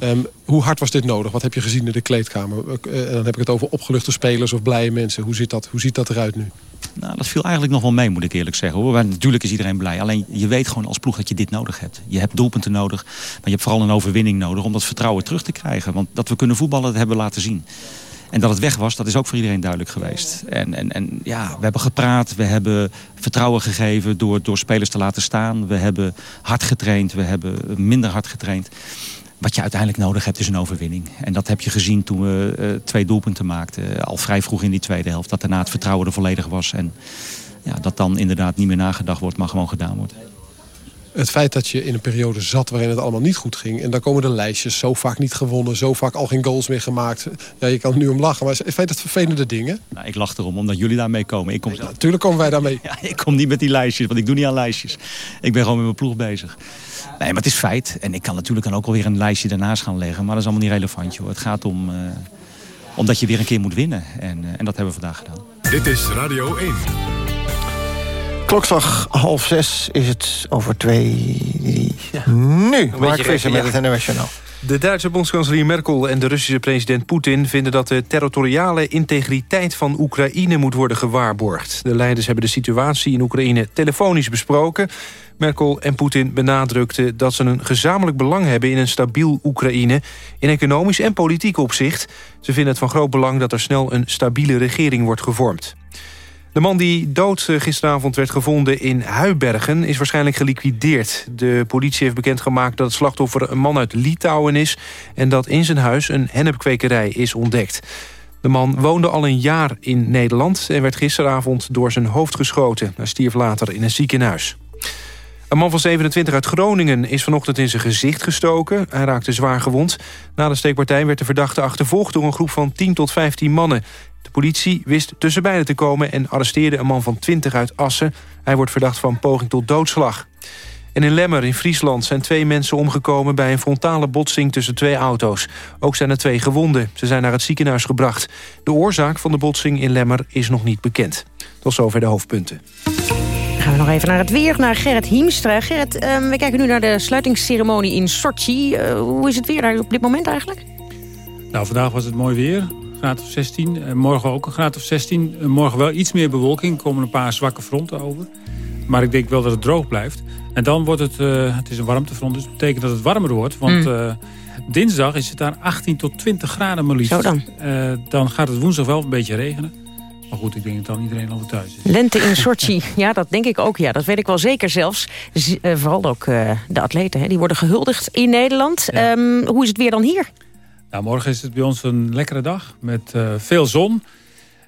Um, hoe hard was dit nodig? Wat heb je gezien in de kleedkamer? En dan heb ik het over opgeluchte spelers of blije mensen. Hoe ziet dat, hoe ziet dat eruit nu? Nou, dat viel eigenlijk nog wel mee, moet ik eerlijk zeggen. Hoor. Natuurlijk is iedereen blij. Alleen je weet gewoon als ploeg dat je dit nodig hebt. Je hebt doelpunten nodig, maar je hebt vooral een overwinning nodig... om dat vertrouwen terug te krijgen. Want dat we kunnen voetballen, dat hebben we laten zien. En dat het weg was, dat is ook voor iedereen duidelijk geweest. En, en, en ja, we hebben gepraat, we hebben vertrouwen gegeven door, door spelers te laten staan. We hebben hard getraind, we hebben minder hard getraind. Wat je uiteindelijk nodig hebt is een overwinning. En dat heb je gezien toen we uh, twee doelpunten maakten. Uh, al vrij vroeg in die tweede helft. Dat daarna het vertrouwen er volledig was. En ja, dat dan inderdaad niet meer nagedacht wordt, maar gewoon gedaan wordt. Het feit dat je in een periode zat waarin het allemaal niet goed ging... en dan komen de lijstjes, zo vaak niet gewonnen... zo vaak al geen goals meer gemaakt. Ja, je kan er nu om lachen, maar in feite het vervelende dingen. Nou, ik lach erom, omdat jullie daarmee komen. Ik kom... natuurlijk komen wij daarmee. Ja, ik kom niet met die lijstjes, want ik doe niet aan lijstjes. Ik ben gewoon met mijn ploeg bezig. Nee, maar het is feit. En ik kan natuurlijk dan ook alweer een lijstje daarnaast gaan leggen. Maar dat is allemaal niet relevant, joh. Het gaat om... Uh, omdat je weer een keer moet winnen. En, uh, en dat hebben we vandaag gedaan. Dit is Radio 1. Klokslag half zes is het over twee... Ja. Nu, Mark Visser met het NOS Journaal. De Duitse bondskanselier Merkel en de Russische president Poetin... vinden dat de territoriale integriteit van Oekraïne moet worden gewaarborgd. De leiders hebben de situatie in Oekraïne telefonisch besproken. Merkel en Poetin benadrukten dat ze een gezamenlijk belang hebben... in een stabiel Oekraïne, in economisch en politiek opzicht. Ze vinden het van groot belang dat er snel een stabiele regering wordt gevormd. De man die dood eh, gisteravond werd gevonden in Huibergen is waarschijnlijk geliquideerd. De politie heeft bekendgemaakt dat het slachtoffer een man uit Litouwen is... en dat in zijn huis een hennepkwekerij is ontdekt. De man woonde al een jaar in Nederland... en werd gisteravond door zijn hoofd geschoten. Hij stierf later in een ziekenhuis. Een man van 27 uit Groningen is vanochtend in zijn gezicht gestoken. Hij raakte zwaar gewond. Na de steekpartij werd de verdachte achtervolgd door een groep van 10 tot 15 mannen. De politie wist tussen beiden te komen en arresteerde een man van 20 uit Assen. Hij wordt verdacht van poging tot doodslag. En in Lemmer in Friesland zijn twee mensen omgekomen... bij een frontale botsing tussen twee auto's. Ook zijn er twee gewonden. Ze zijn naar het ziekenhuis gebracht. De oorzaak van de botsing in Lemmer is nog niet bekend. Tot zover de hoofdpunten. gaan we nog even naar het weer, naar Gerrit Hiemstra. Gerrit, uh, we kijken nu naar de sluitingsceremonie in Sochi. Uh, hoe is het weer daar op dit moment eigenlijk? Nou, vandaag was het mooi weer graad of 16. En morgen ook een graad of 16. Morgen wel iets meer bewolking. Komen een paar zwakke fronten over. Maar ik denk wel dat het droog blijft. En dan wordt het... Uh, het is een warmtefront, dus dat betekent dat het warmer wordt. Want uh, dinsdag is het daar 18 tot 20 graden maar liefst. Zo dan. Uh, dan gaat het woensdag wel een beetje regenen. Maar goed, ik denk dat dan iedereen al thuis is. Lente in Sochi, ja, dat denk ik ook. Ja, dat weet ik wel zeker zelfs. Z vooral ook de atleten, hè, die worden gehuldigd in Nederland. Ja. Um, hoe is het weer dan hier? Nou, morgen is het bij ons een lekkere dag met uh, veel zon.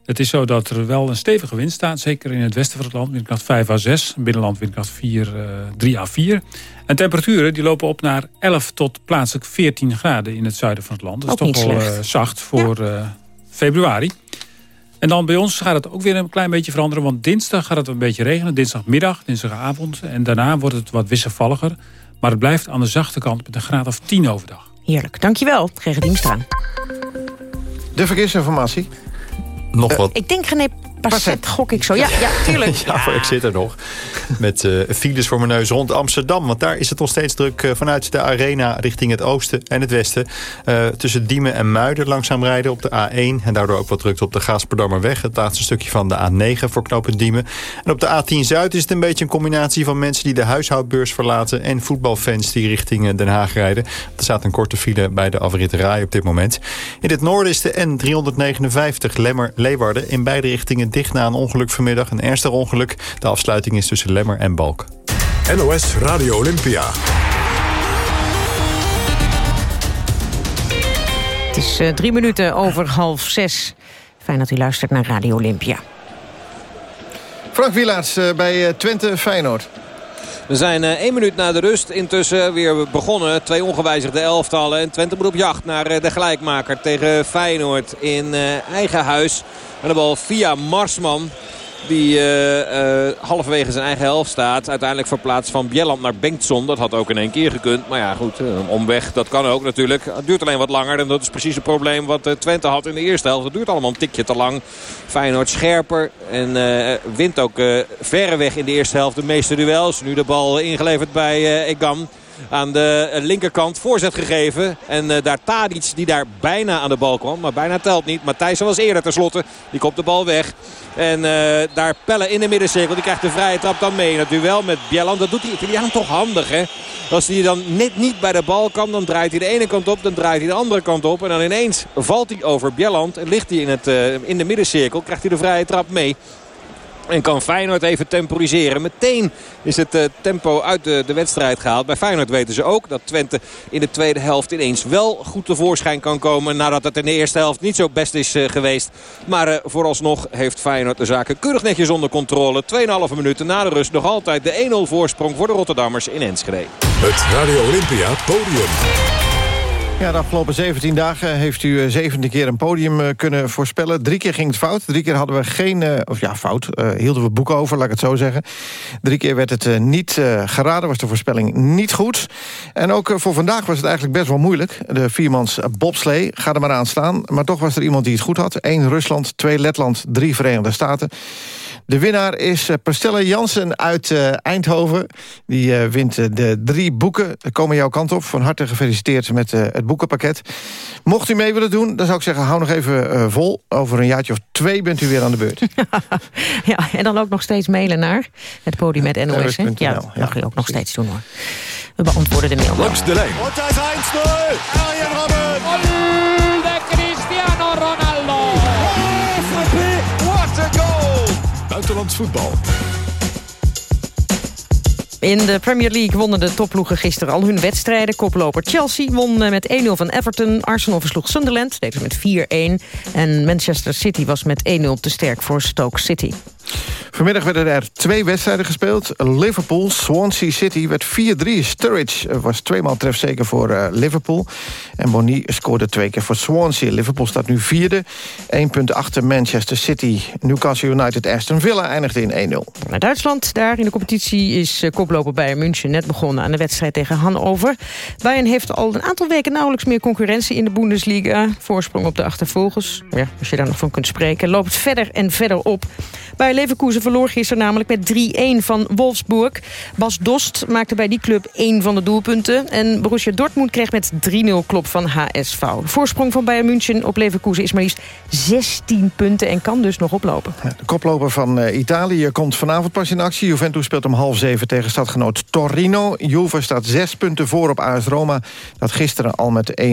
Het is zo dat er wel een stevige wind staat. Zeker in het westen van het land. Windkracht 5 à 6. Binnenland windkracht 4, uh, 3 à 4. En temperaturen die lopen op naar 11 tot plaatselijk 14 graden in het zuiden van het land. Dat is ook toch wel uh, zacht voor ja. februari. En dan bij ons gaat het ook weer een klein beetje veranderen. Want dinsdag gaat het een beetje regenen. Dinsdagmiddag, dinsdagavond. En daarna wordt het wat wisselvalliger. Maar het blijft aan de zachte kant met een graad of 10 overdag. Heerlijk. Dankjewel, Gerrit Diemstra. De verkeersinformatie. Nog wat. Ik denk René Passet, gok ik zo. Ja, ja tuurlijk. ja, voor ik zit er nog. Met uh, files voor mijn neus rond Amsterdam. Want daar is het nog steeds druk uh, vanuit de arena richting het oosten en het westen. Uh, tussen Diemen en Muiden langzaam rijden op de A1. En daardoor ook wat druk op de Gaasperdammerweg. Het laatste stukje van de A9 voor knopen Diemen. En op de A10 Zuid is het een beetje een combinatie van mensen die de huishoudbeurs verlaten. En voetbalfans die richting Den Haag rijden. Er staat een korte file bij de afritterij op dit moment. In het noorden is de N359 Lemmer-Leeuwarden in beide richtingen dicht na een ongeluk vanmiddag. Een ernstig ongeluk. De afsluiting is tussen Lemmer en Balk. NOS Radio Olympia. Het is uh, drie minuten over half zes. Fijn dat u luistert naar Radio Olympia. Frank Wielaerts uh, bij uh, Twente Feyenoord. We zijn uh, één minuut na de rust. Intussen weer begonnen. Twee ongewijzigde elftallen. En Twente moet op jacht naar uh, de gelijkmaker tegen Feyenoord in uh, eigen huis. En de bal via Marsman. Die uh, uh, halverwege zijn eigen helft staat. Uiteindelijk verplaatst van Bjelland naar Bengtson. Dat had ook in één keer gekund. Maar ja, goed, een omweg, dat kan ook natuurlijk. Het duurt alleen wat langer. En dat is precies het probleem wat uh, Twente had in de eerste helft. Het duurt allemaal een tikje te lang. Feyenoord scherper. En wint ook verreweg in de eerste helft de meeste duels. Nu de bal ingeleverd bij Egan aan de linkerkant voorzet gegeven. En uh, daar Tadic die daar bijna aan de bal kwam. Maar bijna telt niet. Matthijs was eerder tenslotte. Die komt de bal weg. En uh, daar Pelle in de middencirkel. Die krijgt de vrije trap dan mee. In het duel met Bjelland. Dat doet die Italiaan toch handig hè. Als hij dan net niet bij de bal kan. Dan draait hij de ene kant op. Dan draait hij de andere kant op. En dan ineens valt hij over Bjelland. En ligt hij in, het, in de middencirkel. Krijgt hij de vrije trap mee. En kan Feyenoord even temporiseren. Meteen is het uh, tempo uit de, de wedstrijd gehaald. Bij Feyenoord weten ze ook dat Twente in de tweede helft ineens wel goed tevoorschijn kan komen. Nadat het in de eerste helft niet zo best is uh, geweest. Maar uh, vooralsnog heeft Feyenoord de zaken keurig netjes onder controle. 2,5 minuten na de rust nog altijd de 1-0 voorsprong voor de Rotterdammers in Enschede. Het Radio Olympia podium. Ja, de afgelopen 17 dagen heeft u uh, zevende keer een podium uh, kunnen voorspellen. Drie keer ging het fout. Drie keer hadden we geen... Uh, of ja, fout. hielden we boeken over, laat ik het zo zeggen. Drie keer werd het niet geraden. Was de voorspelling niet goed. En ook voor vandaag was het eigenlijk best wel moeilijk. De viermans bobslee. Ga er maar aan staan. Maar toch was er iemand die het goed had. Eén Rusland, twee Letland, drie Verenigde Staten. De winnaar is Pastelle Jansen uit Eindhoven. Die wint de drie boeken. komen jouw kant op. Van harte gefeliciteerd met het boekenpakket. Mocht u mee willen doen, dan zou ik zeggen... hou nog even uh, vol. Over een jaartje of twee bent u weer aan de beurt. ja, en dan ook nog steeds mailen naar het podium met NOS. Ja, ja, dat mag u ook nog steeds doen hoor. We beantwoorden de mail. Langs de lijn. Und das 1-0. Arjen Robben. Voetbal. In de Premier League wonnen de topploegen gisteren al hun wedstrijden. Koploper Chelsea won met 1-0 van Everton. Arsenal versloeg Sunderland, deed met 4-1. En Manchester City was met 1-0 te sterk voor Stoke City. Vanmiddag werden er twee wedstrijden gespeeld. Liverpool, Swansea City werd 4-3. Sturridge was tweemaal trefzeker voor uh, Liverpool. En Boni scoorde twee keer voor Swansea. Liverpool staat nu vierde. 1 punt achter Manchester City. Newcastle United Aston Villa eindigde in 1-0. Naar Duitsland, daar in de competitie is uh, koploper Bayern München net begonnen aan de wedstrijd tegen Hannover. Bayern heeft al een aantal weken nauwelijks meer concurrentie in de Bundesliga. Voorsprong op de achtervolgers. Ja, als je daar nog van kunt spreken. Loopt verder en verder op. Bij Leverkusen verloor gisteren namelijk met 3-1 van Wolfsburg. Bas Dost maakte bij die club één van de doelpunten. En Borussia Dortmund kreeg met 3-0 klop van HSV. De voorsprong van Bayern München op Leverkusen is maar liefst 16 punten... en kan dus nog oplopen. De koploper van uh, Italië komt vanavond pas in actie. Juventus speelt om half zeven tegen stadgenoot Torino. Juve staat zes punten voor op AS Roma... dat gisteren al met 1-0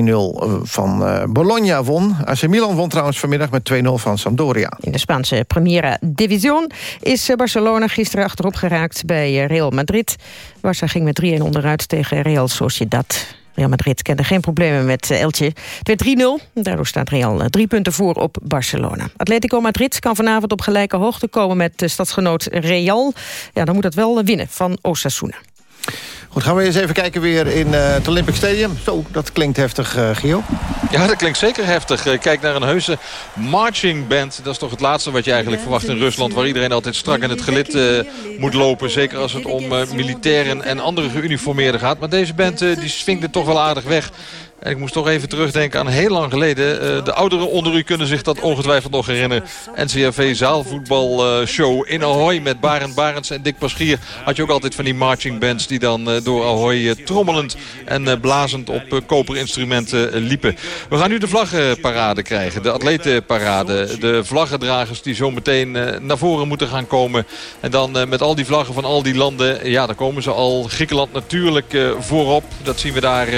van uh, Bologna won. AC Milan won trouwens vanmiddag met 2-0 van Sampdoria. In de Spaanse Primera Division is Barcelona gisteren achterop geraakt bij Real Madrid. Barça ging met 3-1 onderuit tegen Real Sociedad. Real Madrid kende geen problemen met Elche. Het werd 3-0. Daardoor staat Real drie punten voor op Barcelona. Atletico Madrid kan vanavond op gelijke hoogte komen met stadsgenoot Real. Ja, dan moet dat wel winnen van Osasuna. Goed, gaan we eens even kijken weer in uh, het Olympic Stadium. Zo, dat klinkt heftig, uh, Gio. Ja, dat klinkt zeker heftig. Uh, kijk naar een heuse marching band. Dat is toch het laatste wat je eigenlijk verwacht in Rusland... waar iedereen altijd strak in het gelid moet lopen. Zeker als het om militairen en andere geuniformeerden gaat. Maar deze band die swingt het toch wel aardig weg. En ik moest toch even terugdenken aan heel lang geleden. Uh, de ouderen onder u kunnen zich dat ongetwijfeld nog herinneren. NCRV zaalvoetbalshow uh, in Ahoy met Barend Barends en Dick Paschier. Had je ook altijd van die marching bands die dan uh, door Ahoy trommelend en blazend op koperinstrumenten liepen. We gaan nu de vlaggenparade krijgen. De atletenparade. De vlaggendragers die zo meteen naar voren moeten gaan komen. En dan met al die vlaggen van al die landen. Ja, daar komen ze al. Griekenland natuurlijk voorop. Dat zien we daar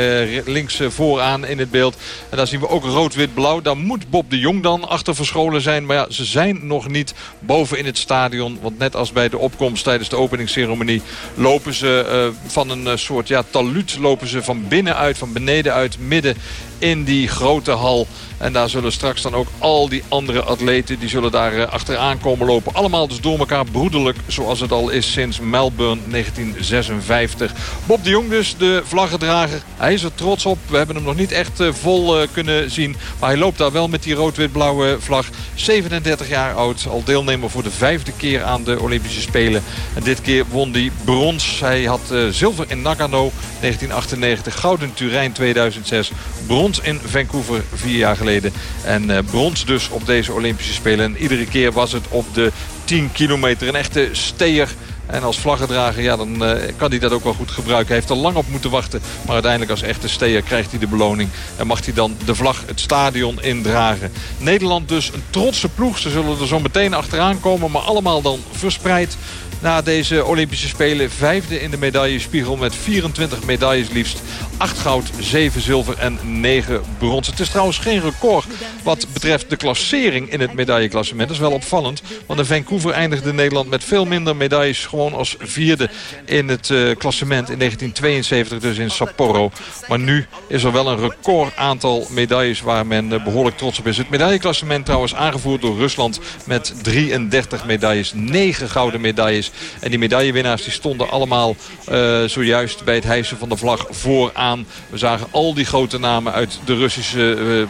links voor vooraan in het beeld. En daar zien we ook rood-wit-blauw. Daar moet Bob de Jong dan achter verscholen zijn. Maar ja, ze zijn nog niet boven in het stadion. Want net als bij de opkomst tijdens de openingsceremonie... lopen ze uh, van een soort ja, taluut lopen ze van binnenuit, van beneden uit, midden in die grote hal. En daar zullen straks dan ook al die andere atleten... die zullen daar achteraan komen lopen. Allemaal dus door elkaar broederlijk zoals het al is sinds Melbourne 1956. Bob de Jong dus, de vlaggedrager. Hij is er trots op. We hebben hem nog niet echt vol kunnen zien. Maar hij loopt daar wel met die rood-wit-blauwe vlag. 37 jaar oud. Al deelnemer voor de vijfde keer aan de Olympische Spelen. En dit keer won hij brons. Hij had zilver in Nagano 1998. Goud in Turijn 2006. Brons in Vancouver vier jaar geleden. En brons dus op deze Olympische Spelen. En iedere keer was het op de 10 kilometer. Een echte steer. En als vlaggedrager, ja, dan uh, kan hij dat ook wel goed gebruiken. Hij heeft er lang op moeten wachten. Maar uiteindelijk als echte steer krijgt hij de beloning. En mag hij dan de vlag het stadion indragen. Nederland dus een trotse ploeg. Ze zullen er zo meteen achteraan komen. Maar allemaal dan verspreid. Na deze Olympische Spelen. Vijfde in de medaillespiegel met 24 medailles liefst. 8 goud, 7 zilver en 9 brons. Het is trouwens geen record wat betreft de klassering in het medailleklassement. Dat is wel opvallend, want in Vancouver eindigde Nederland met veel minder medailles... gewoon als vierde in het uh, klassement in 1972, dus in Sapporo. Maar nu is er wel een record aantal medailles waar men uh, behoorlijk trots op is. Het medailleklassement trouwens aangevoerd door Rusland met 33 medailles. 9 gouden medailles. En die medaillewinnaars die stonden allemaal uh, zojuist bij het hijsen van de vlag vooraan. We zagen al die grote namen uit de Russische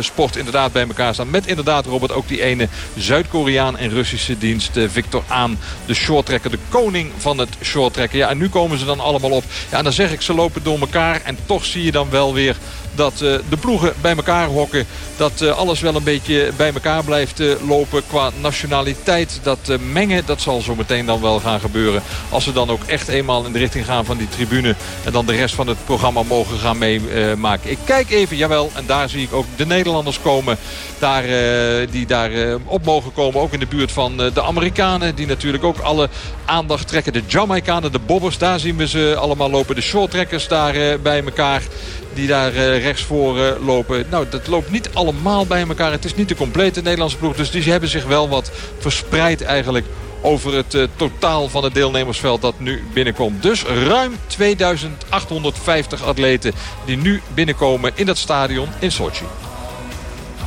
sport inderdaad bij elkaar staan. Met inderdaad, Robert, ook die ene Zuid-Koreaan en Russische dienst, Victor Aan. De shorttrekker, de koning van het shorttrekken. Ja, en nu komen ze dan allemaal op. Ja, en dan zeg ik, ze lopen door elkaar. En toch zie je dan wel weer dat uh, de ploegen bij elkaar hokken. Dat uh, alles wel een beetje bij elkaar blijft uh, lopen qua nationaliteit. Dat mengen, dat zal zo meteen dan wel gaan gebeuren. Als ze dan ook echt eenmaal in de richting gaan van die tribune. En dan de rest van het programma mogen gaan meemaken. ik kijk even, jawel, en daar zie ik ook de Nederlanders komen. Daar, die daar op mogen komen. Ook in de buurt van de Amerikanen. Die natuurlijk ook alle aandacht trekken. De Jamaicanen, de bobbers, daar zien we ze allemaal lopen. De shorttrekkers daar bij elkaar die daar uh, rechtsvoor uh, lopen. Nou, dat loopt niet allemaal bij elkaar. Het is niet de complete Nederlandse ploeg. Dus die hebben zich wel wat verspreid eigenlijk over het uh, totaal van het deelnemersveld dat nu binnenkomt. Dus ruim 2850 atleten die nu binnenkomen in dat stadion in Sochi.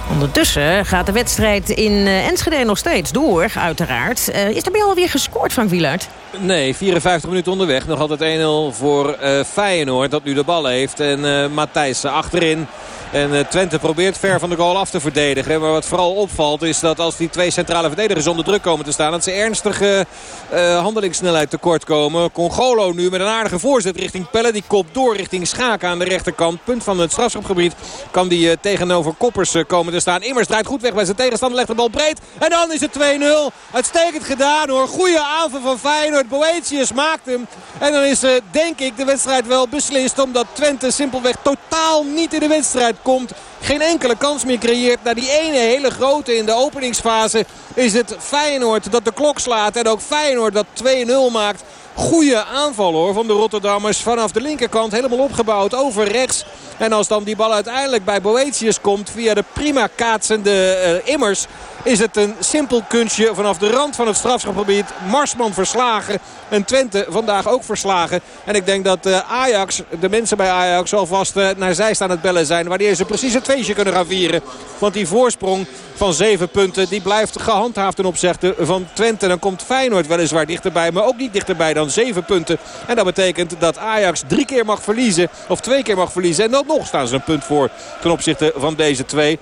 Ondertussen gaat de wedstrijd in uh, Enschede nog steeds door, uiteraard. Is er bij alweer gescoord, Frank Wielaert? Nee, 54 minuten onderweg. Nog altijd 1-0 voor uh, Feyenoord dat nu de bal heeft. En uh, Matthijssen achterin. En uh, Twente probeert ver van de goal af te verdedigen. Maar wat vooral opvalt is dat als die twee centrale verdedigers onder druk komen te staan... dat ze ernstige uh, handelingssnelheid tekort komen. Congolo nu met een aardige voorzet richting Pelle. Die kop door richting Schaken aan de rechterkant. Punt van het strafschopgebied kan die tegenover Koppers komen te staan. Immers draait goed weg bij zijn tegenstander. Legt de bal breed. En dan is het 2-0. Uitstekend gedaan hoor. Goede aanval van Feyenoord. Boetius maakt hem. En dan is denk ik de wedstrijd wel beslist. Omdat Twente simpelweg totaal niet in de wedstrijd komt. Geen enkele kans meer creëert. Na die ene hele grote in de openingsfase is het Feyenoord dat de klok slaat. En ook Feyenoord dat 2-0 maakt. Goede aanval hoor van de Rotterdammers. Vanaf de linkerkant helemaal opgebouwd over rechts. En als dan die bal uiteindelijk bij Boetius komt via de prima kaatsende uh, Immers... is het een simpel kunstje vanaf de rand van het strafschopgebied. Marsman verslagen en Twente vandaag ook verslagen. En ik denk dat uh, Ajax, de mensen bij Ajax alvast uh, naar zij staan het bellen zijn. Wanneer ze precies het feestje kunnen gaan vieren. Want die voorsprong van zeven punten die blijft gehandhaafd ten opzichte van Twente. Dan komt Feyenoord weliswaar dichterbij, maar ook niet dichterbij dan zeven punten. En dat betekent dat Ajax drie keer mag verliezen, of twee keer mag verliezen. En dan nog staan ze een punt voor ten opzichte van deze twee.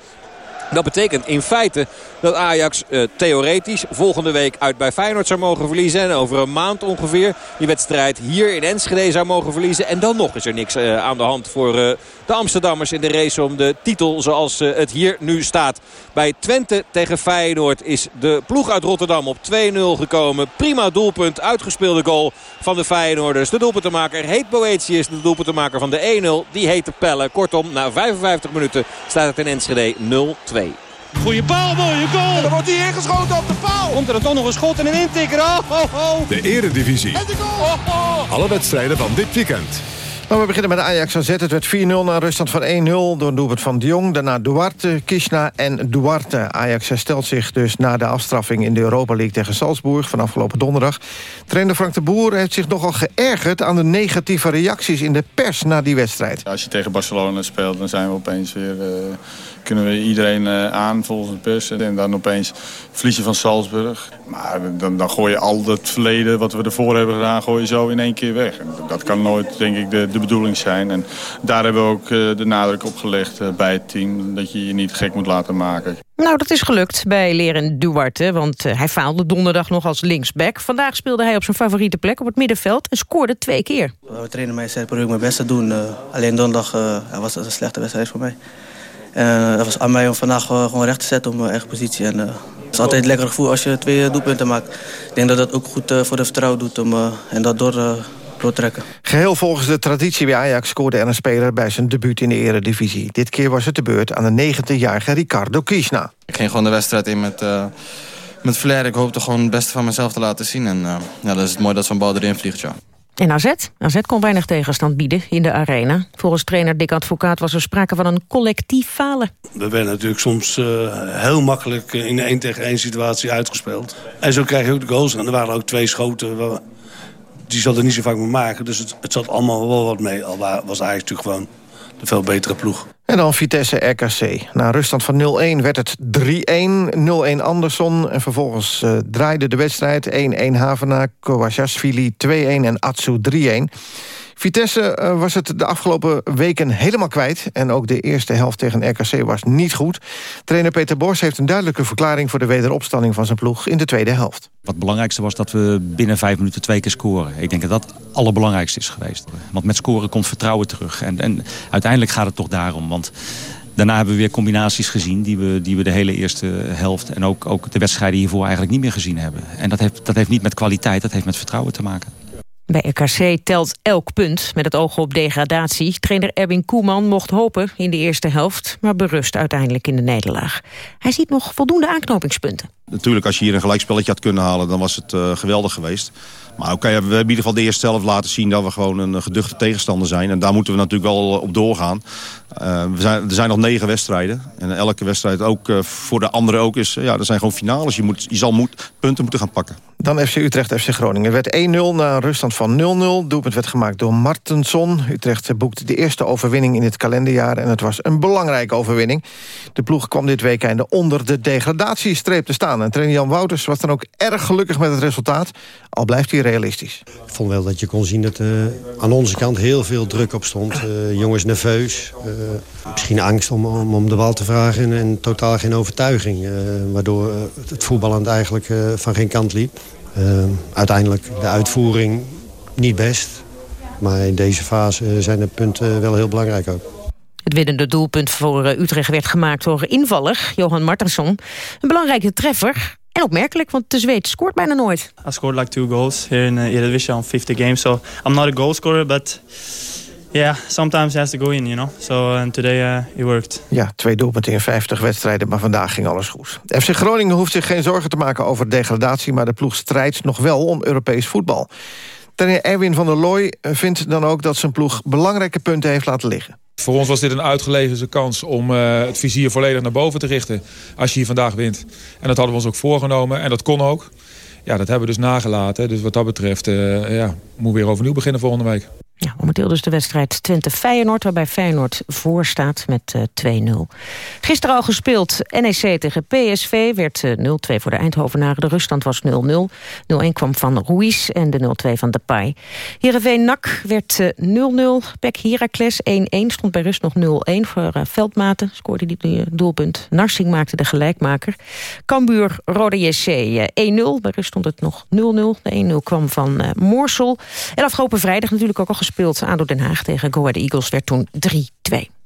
Dat betekent in feite dat Ajax uh, theoretisch volgende week uit bij Feyenoord zou mogen verliezen. En over een maand ongeveer die wedstrijd hier in Enschede zou mogen verliezen. En dan nog is er niks uh, aan de hand voor uh, de Amsterdammers in de race om de titel zoals het hier nu staat. Bij Twente tegen Feyenoord is de ploeg uit Rotterdam op 2-0 gekomen. Prima doelpunt, uitgespeelde goal van de Feyenoorders. De doelpuntenmaker heet Boetius, de doelpuntenmaker van de 1-0. Die heet de Pelle. Kortom, na 55 minuten staat het in Enschede 0-2. Goeie paal, mooie goal. En dan wordt hij ingeschoten op de paal. Komt er dan toch nog een schot en een intikker. Oh, oh, oh. De eredivisie. En de goal. Oh, oh. Alle wedstrijden van dit weekend. Nou, we beginnen met Ajax AZ. Het werd 4-0 na ruststand van 1-0 door doelpunt van de Jong. Daarna Duarte, Kishna en Duarte. Ajax herstelt zich dus na de afstraffing in de Europa League tegen Salzburg... van afgelopen donderdag. Trainer Frank de Boer heeft zich nogal geërgerd... aan de negatieve reacties in de pers na die wedstrijd. Als je tegen Barcelona speelt, dan zijn we opeens weer... Uh kunnen we iedereen uh, aan volgens de pers. En dan opeens verlies je van Salzburg. Maar dan, dan gooi je al het verleden wat we ervoor hebben gedaan... gooi je zo in één keer weg. En dat kan nooit, denk ik, de, de bedoeling zijn. En daar hebben we ook uh, de nadruk op gelegd uh, bij het team. Dat je je niet gek moet laten maken. Nou, dat is gelukt bij Leren Duarte, want hij faalde donderdag nog als linksback. Vandaag speelde hij op zijn favoriete plek op het middenveld en scoorde twee keer. We trainen mij, zei, probeer ik mijn best te doen. alleen donderdag was het een slechte wedstrijd voor mij. En dat was aan mij om vandaag gewoon recht te zetten op mijn eigen positie. En, uh, het is altijd een lekker gevoel als je twee doelpunten maakt. Ik denk dat dat ook goed voor de vertrouwen doet om, uh, en dat door, doortrekken. Geheel volgens de traditie bij Ajax scoorde er een speler bij zijn debuut in de eredivisie. Dit keer was het de beurt aan de 19-jarige Ricardo Kishna. Ik ging gewoon de wedstrijd in met met flair. Ik hoopte gewoon het beste van mezelf te laten zien. En uh, ja, dan is het mooi dat zo'n bal erin vliegt, ja. En AZ? AZ kon weinig tegenstand bieden in de arena. Volgens trainer Dick Advocaat was er sprake van een collectief falen. We werden natuurlijk soms uh, heel makkelijk in een 1 tegen 1 situatie uitgespeeld. En zo krijg je ook de goals. En er waren ook twee schoten. Die zal niet zo vaak mee maken. Dus het, het zat allemaal wel wat mee. Al was Ajax natuurlijk gewoon de veel betere ploeg. En dan Vitesse RKC. Na ruststand van 0-1 werd het 3-1, 0-1 Anderson. En vervolgens uh, draaide de wedstrijd 1-1 Havana, Kouachashvili 2-1 en Atsu 3-1. Vitesse uh, was het de afgelopen weken helemaal kwijt. En ook de eerste helft tegen RKC was niet goed. Trainer Peter Bos heeft een duidelijke verklaring... voor de wederopstanding van zijn ploeg in de tweede helft. Wat het belangrijkste was dat we binnen vijf minuten twee keer scoren. Ik denk dat dat het allerbelangrijkste is geweest. Want met scoren komt vertrouwen terug. En, en uiteindelijk gaat het toch daarom. Want daarna hebben we weer combinaties gezien... die we, die we de hele eerste helft en ook, ook de wedstrijden hiervoor eigenlijk niet meer gezien hebben. En dat heeft, dat heeft niet met kwaliteit, dat heeft met vertrouwen te maken. Bij RKC telt elk punt met het oog op degradatie. Trainer Erwin Koeman mocht hopen in de eerste helft... maar berust uiteindelijk in de nederlaag. Hij ziet nog voldoende aanknopingspunten. Natuurlijk, als je hier een gelijkspelletje had kunnen halen... dan was het uh, geweldig geweest. Maar oké, we hebben in ieder geval de eerste helft laten zien... dat we gewoon een geduchte tegenstander zijn. En daar moeten we natuurlijk wel op doorgaan. Uh, we zijn, er zijn nog negen wedstrijden. En elke wedstrijd ook uh, voor de anderen ook is... ja, er zijn gewoon finales. Je, moet, je zal moet, punten moeten gaan pakken. Dan FC Utrecht, FC Groningen. Het werd 1-0 na een ruststand van 0-0. Doelpunt werd gemaakt door Martensson. Utrecht boekte de eerste overwinning in dit kalenderjaar... en het was een belangrijke overwinning. De ploeg kwam dit weekende onder de degradatiestreep te staan. En trainer Jan Wouters was dan ook erg gelukkig met het resultaat... al blijft hij realistisch. Ik vond wel dat je kon zien dat uh, aan onze kant heel veel druk op stond. Uh, jongens nerveus, uh, misschien angst om, om, om, de bal te vragen... en, en totaal geen overtuiging, waardoor het voetballend eigenlijk van geen kant liep. Uh, uiteindelijk de uitvoering niet best. Maar in deze fase zijn de punten wel heel belangrijk ook. Het winnende doelpunt voor Utrecht werd gemaakt door invaller Johan Martensson. Een belangrijke treffer. En opmerkelijk, want de Zweed scoort bijna nooit. I scored like two goals here in uh, Eredivisie on 50 games. So I'm not a goal scorer, but yeah, sometimes it has to go in, you know. So uh, today uh, it worked. Ja, twee doelpunten in 50 wedstrijden, maar vandaag ging alles goed. FC Groningen hoeft zich geen zorgen te maken over degradatie... maar de ploeg strijdt nog wel om Europees voetbal. Trainer Erwin van der Looy vindt dan ook dat zijn ploeg... belangrijke punten heeft laten liggen. Voor ons was dit een uitgelezen kans om uh, het vizier volledig naar boven te richten. Als je hier vandaag wint. En dat hadden we ons ook voorgenomen. En dat kon ook. Ja, dat hebben we dus nagelaten. Dus wat dat betreft, uh, ja, moet weer overnieuw beginnen volgende week. Ja, momenteel dus de wedstrijd Twente-Feyenoord... waarbij Feyenoord voor staat met uh, 2-0. Gisteren al gespeeld NEC tegen PSV. Werd uh, 0-2 voor de Eindhovenaren. De ruststand was 0-0. 0-1 kwam van Ruiz en de 0-2 van Depay. Heerenveen-Nak werd 0-0. Uh, Pek Heracles 1-1. Stond bij rust nog 0-1 voor Veldmaten. Scoorde die doelpunt. Narsing maakte de gelijkmaker. Cambuur Rode JC 1-0. Bij rust stond het nog 0-0. De 1-0 kwam van Moorsel. En afgelopen vrijdag natuurlijk ook al gespeeld. ADO Den Haag tegen Go Ahead Eagles werd toen 3-2.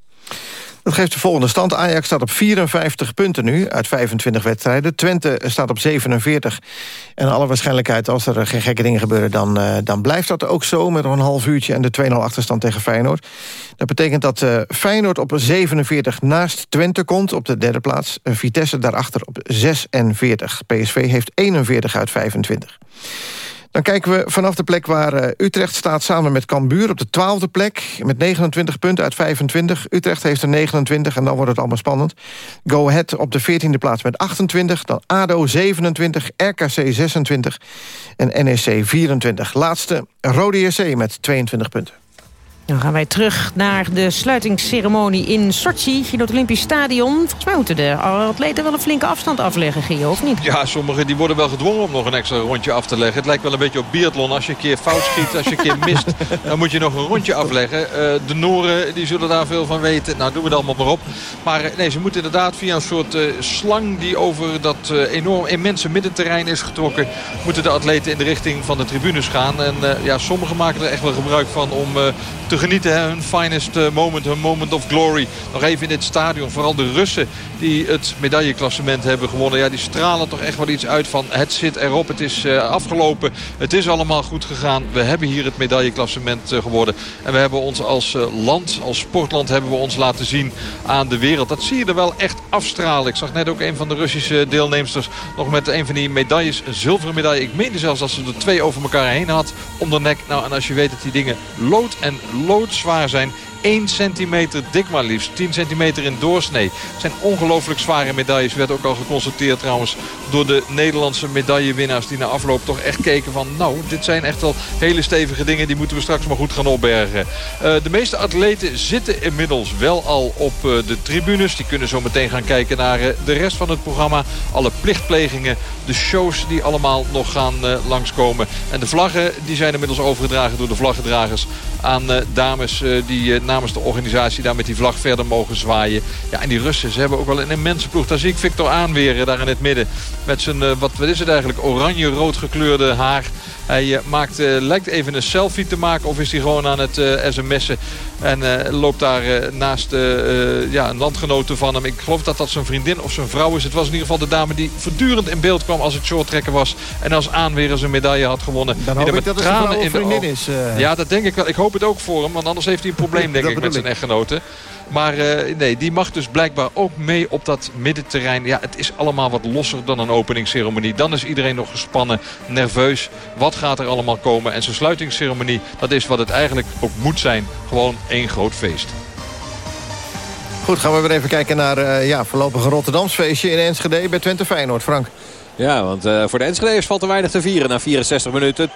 Dat geeft de volgende stand. Ajax staat op 54 punten nu uit 25 wedstrijden. Twente staat op 47. En alle waarschijnlijkheid, als er geen gekke dingen gebeuren... dan, uh, dan blijft dat ook zo met een half uurtje... en de 2-0 achterstand tegen Feyenoord. Dat betekent dat uh, Feyenoord op 47 naast Twente komt... op de derde plaats. Vitesse daarachter op 46. PSV heeft 41 uit 25. Dan kijken we vanaf de plek waar uh, Utrecht staat samen met Cambuur... op de twaalfde plek met 29 punten uit 25. Utrecht heeft er 29 en dan wordt het allemaal spannend. Go Ahead op de 14e plaats met 28. Dan ADO 27, RKC 26 en NEC 24. Laatste Rode JC met 22 punten. Dan gaan wij terug naar de sluitingsceremonie in Sochi, in het Olympisch Stadion. Volgens mij moeten de atleten wel een flinke afstand afleggen, Gio, of niet? Ja, sommigen die worden wel gedwongen om nog een extra rondje af te leggen. Het lijkt wel een beetje op biathlon. Als je een keer fout schiet, als je een keer mist, dan moet je nog een rondje afleggen. Uh, de Noren die zullen daar veel van weten. Nou, doen we het allemaal maar op. Maar uh, nee, ze moeten inderdaad via een soort uh, slang die over dat enorm immense middenterrein is getrokken... moeten de atleten in de richting van de tribunes gaan. En ja, sommigen maken er echt wel gebruik van om te genieten. Hun finest eh, moment, hun moment of glory. Nog even in dit stadion. Vooral de Russen die het medailleklassement hebben gewonnen. Ja, die stralen toch echt wel iets uit van het zit erop. Het is uh, afgelopen. Het is allemaal goed gegaan. We hebben hier het medailleklassement uh, geworden. En we hebben ons als land, als sportland hebben we ons laten zien aan de wereld. Dat zie je er wel echt afstralen. Ik zag net ook een van de Russische deelnemsters nog met een van die medailles, een zilveren medaille. Ik meende zelfs dat ze er twee over elkaar heen had om de nek. Nou, en als je weet dat die dingen lood en loodzwaar zijn... 1 centimeter dik maar liefst. 10 centimeter in doorsnee. Het zijn ongelooflijk zware medailles. Werd ook al geconstateerd trouwens door de Nederlandse medaillewinnaars. Die na afloop toch echt keken van nou dit zijn echt wel hele stevige dingen. Die moeten we straks maar goed gaan opbergen. Uh, de meeste atleten zitten inmiddels wel al op uh, de tribunes. Die kunnen zo meteen gaan kijken naar uh, de rest van het programma. Alle plichtplegingen. De shows die allemaal nog gaan langskomen. En de vlaggen die zijn inmiddels overgedragen door de vlaggedragers aan dames die namens de organisatie daar met die vlag verder mogen zwaaien. Ja, en die Russen, ze hebben ook wel een immense ploeg. Daar zie ik Victor aanweren daar in het midden. Met zijn, uh, wat, wat is het eigenlijk, oranje-rood gekleurde haar. Hij uh, maakt, uh, lijkt even een selfie te maken of is hij gewoon aan het sms'en. En loopt daar naast ja, een landgenote van hem. Ik geloof dat dat zijn vriendin of zijn vrouw is. Het was in ieder geval de dame die voortdurend in beeld kwam als het shorttrekken was. En als aanweer zijn medaille had gewonnen. Dan hoop ik dat het een vriendin is. Ja, dat denk ik wel. Ik hoop het ook voor hem. Want anders heeft hij een probleem denk ik met zijn echtgenote. Maar uh, nee, die mag dus blijkbaar ook mee op dat middenterrein. Ja, het is allemaal wat losser dan een openingsceremonie. Dan is iedereen nog gespannen, nerveus. Wat gaat er allemaal komen? En zijn sluitingsceremonie, dat is wat het eigenlijk ook moet zijn. Gewoon één groot feest. Goed, gaan we weer even kijken naar uh, ja, voorlopige Rotterdamsfeestje in Enschede bij Twente Feyenoord. Frank. Ja, want uh, voor de Enschedeers valt er weinig te vieren na 64 minuten. 2-0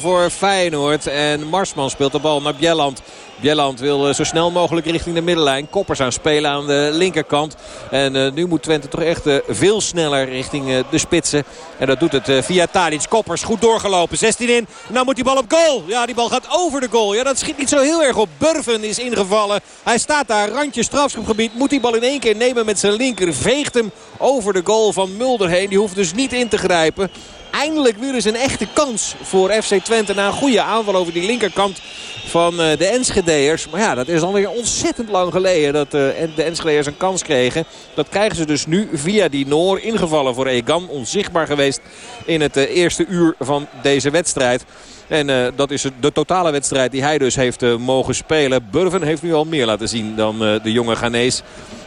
voor Feyenoord. En Marsman speelt de bal naar Bjelland. Bjelland wil uh, zo snel mogelijk richting de middenlijn. Koppers aan spelen aan de linkerkant. En uh, nu moet Twente toch echt uh, veel sneller richting de spitsen. En dat doet het via Tadic. Koppers goed doorgelopen. 16 in. Nou moet die bal op goal. Ja, die bal gaat over de goal. Ja, dat schiet niet zo heel erg op. Burven is ingevallen. Hij staat daar, randje strafschopgebied. Moet die bal in één keer nemen met zijn linker. Veegt hem over de goal van Mulder heen. Die hoeft dus niet in te grijpen eindelijk weer eens een echte kans voor FC Twente. Na een goede aanval over die linkerkant van de Enschedeers. Maar ja, dat is alweer ontzettend lang geleden dat de Enschedeers een kans kregen. Dat krijgen ze dus nu via die Noor. Ingevallen voor Egan. Onzichtbaar geweest in het eerste uur van deze wedstrijd. En dat is de totale wedstrijd die hij dus heeft mogen spelen. Burven heeft nu al meer laten zien dan de jonge Ghanese.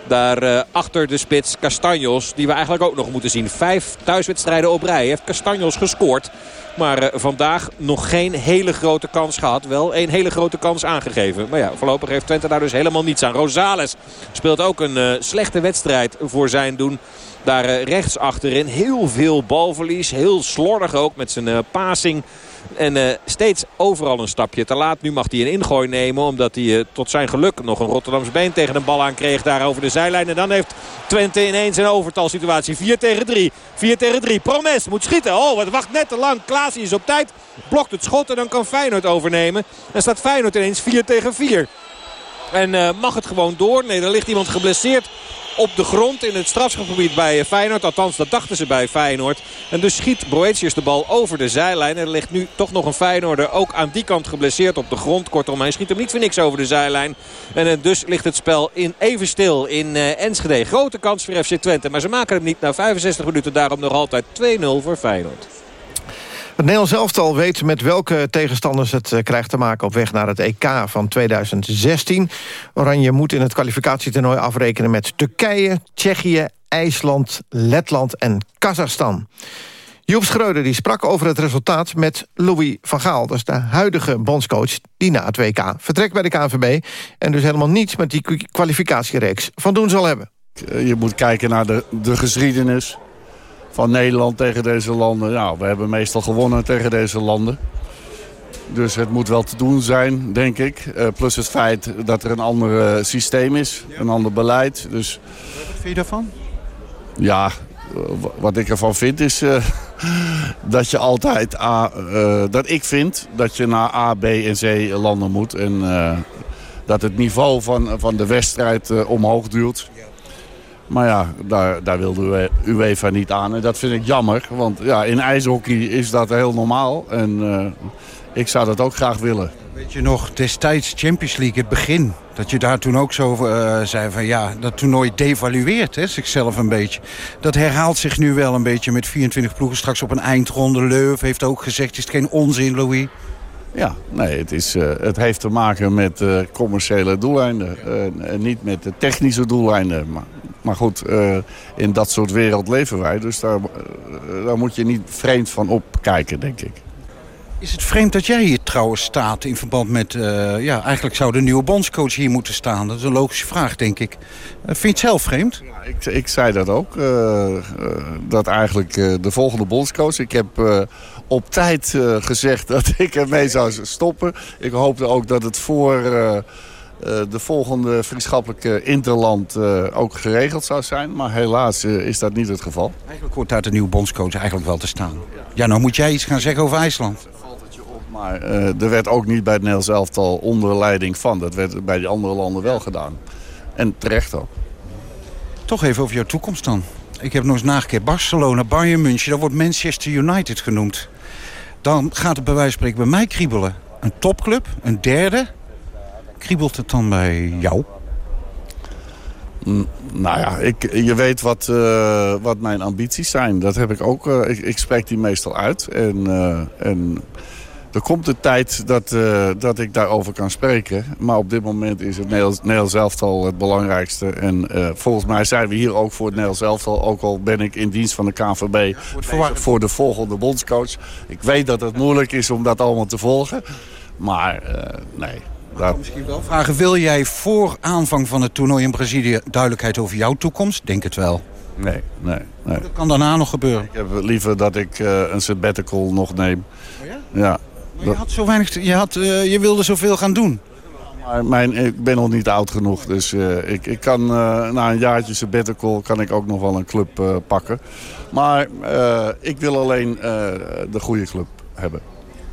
Daar achter de spits Castanjos, die we eigenlijk ook nog moeten zien. Vijf thuiswedstrijden op rij heeft Castanjos gescoord. Maar uh, vandaag nog geen hele grote kans gehad. Wel een hele grote kans aangegeven. Maar ja, voorlopig heeft Twente daar dus helemaal niets aan. Rosales speelt ook een uh, slechte wedstrijd voor zijn doen. Daar rechts achterin heel veel balverlies. Heel slordig ook met zijn passing. En uh, steeds overal een stapje te laat. Nu mag hij een ingooi nemen. Omdat hij uh, tot zijn geluk nog een Rotterdams been tegen een bal aan kreeg. Daar over de zijlijn. En dan heeft Twente ineens een overtalsituatie. 4 tegen 3. 4 tegen 3. Promes moet schieten. Oh, het wacht net te lang. Klaas is op tijd. Blokt het schot en dan kan Feyenoord overnemen. En staat Feyenoord ineens 4 tegen 4. En uh, mag het gewoon door? Nee, er ligt iemand geblesseerd op de grond in het strafschopgebied bij Feyenoord. Althans, dat dachten ze bij Feyenoord. En dus schiet Boetius de bal over de zijlijn. Er ligt nu toch nog een Feyenoorder ook aan die kant geblesseerd op de grond. Kortom, hij schiet hem niet voor niks over de zijlijn. En dus ligt het spel in even stil in uh, Enschede. Grote kans voor FC Twente. Maar ze maken hem niet na 65 minuten. Daarom nog altijd 2-0 voor Feyenoord. Het Nederlands elftal weet met welke tegenstanders het uh, krijgt te maken... op weg naar het EK van 2016. Oranje moet in het kwalificatietoernooi afrekenen met Turkije, Tsjechië... IJsland, Letland en Kazachstan. Joep Schreuder die sprak over het resultaat met Louis van Gaal. Dat is de huidige bondscoach die na het WK vertrekt bij de KNVB... en dus helemaal niets met die kwalificatiereeks van doen zal hebben. Je moet kijken naar de, de geschiedenis van Nederland tegen deze landen. Ja, we hebben meestal gewonnen tegen deze landen. Dus het moet wel te doen zijn, denk ik. Uh, plus het feit dat er een ander uh, systeem is, een ander beleid. Dus, Wat vind je daarvan? Ja, wat ik ervan vind is dat je altijd... A, dat ik vind dat je naar A, B en C landen moet. En dat het niveau van, van de wedstrijd omhoog duwt. Maar ja, daar, daar wilde UEFA niet aan. En dat vind ik jammer. Want ja, in ijshockey is dat heel normaal. En uh, ik zou dat ook graag willen. Weet je nog, destijds Champions League, het begin... dat je daar toen ook zo uh, zei van ja, dat toernooi devalueert hè, zichzelf een beetje. Dat herhaalt zich nu wel een beetje met 24 ploegen straks op een eindronde. Leuven heeft ook gezegd, is het geen onzin, Louis? Ja, nee, het, is, uh, het heeft te maken met uh, commerciële doeleinden. en niet met de technische doeleinden. Maar, maar goed, in dat soort wereld leven wij. Dus daar, daar moet je niet vreemd van opkijken, denk ik. Is het vreemd dat jij hier trouwens staat in verband met... Ja, eigenlijk zou de nieuwe bondscoach hier moeten staan. Dat is een logische vraag, denk ik. Vind je het zelf vreemd? Ja, ik, ik zei dat ook. Dat eigenlijk de volgende bondscoach... Ik heb op tijd gezegd dat ik ermee zou stoppen. Ik hoopte ook dat het voor... de volgende vriendschappelijke interland ook geregeld zou zijn. Maar helaas is dat niet het geval. Eigenlijk hoort daar de nieuwe bondscoach eigenlijk wel te staan. Ja, nou moet jij iets gaan zeggen over IJsland. Maar er werd ook niet bij het Nederlands elftal onder leiding van. Dat werd bij die andere landen wel gedaan. En terecht ook. Toch even over jouw toekomst dan. Ik heb nog eens nagekeken. Barcelona, Bayern München, dat wordt Manchester United genoemd. Dan gaat het bij wijze van spreken bij mij kriebelen. Een topclub, een derde. Kriebelt het dan bij jou? Nou ja, ik, je weet wat, uh, wat mijn ambities zijn. Dat heb ik ook. Uh, ik, ik, spreek die meestal uit. En, uh, en er komt de tijd dat, uh, dat ik daarover kan spreken. Maar op dit moment is het Nederlands elftal het belangrijkste. En uh, volgens mij zijn we hier ook voor het Nederlands elftal. Ook al ben ik in dienst van de KNVB voor, voor de volgende bondscoach. Ik weet dat het moeilijk is om dat allemaal te volgen. Maar uh, nee, dat... Misschien wel vragen, wil jij voor aanvang van het toernooi in Brazilië duidelijkheid over jouw toekomst? Denk het wel. Nee, nee, nee. Dat kan daarna nog gebeuren. Ik heb liever dat ik uh, een sabbatical nog neem. Oh ja? Ja. Maar je had zo weinig, je, had, uh, je wilde zoveel gaan doen. Maar mijn, ik ben nog niet oud genoeg, dus uh, ik, ik kan uh, na een jaartje sabbatical kan ik ook nog wel een club pakken. Maar ik wil alleen de goede club hebben.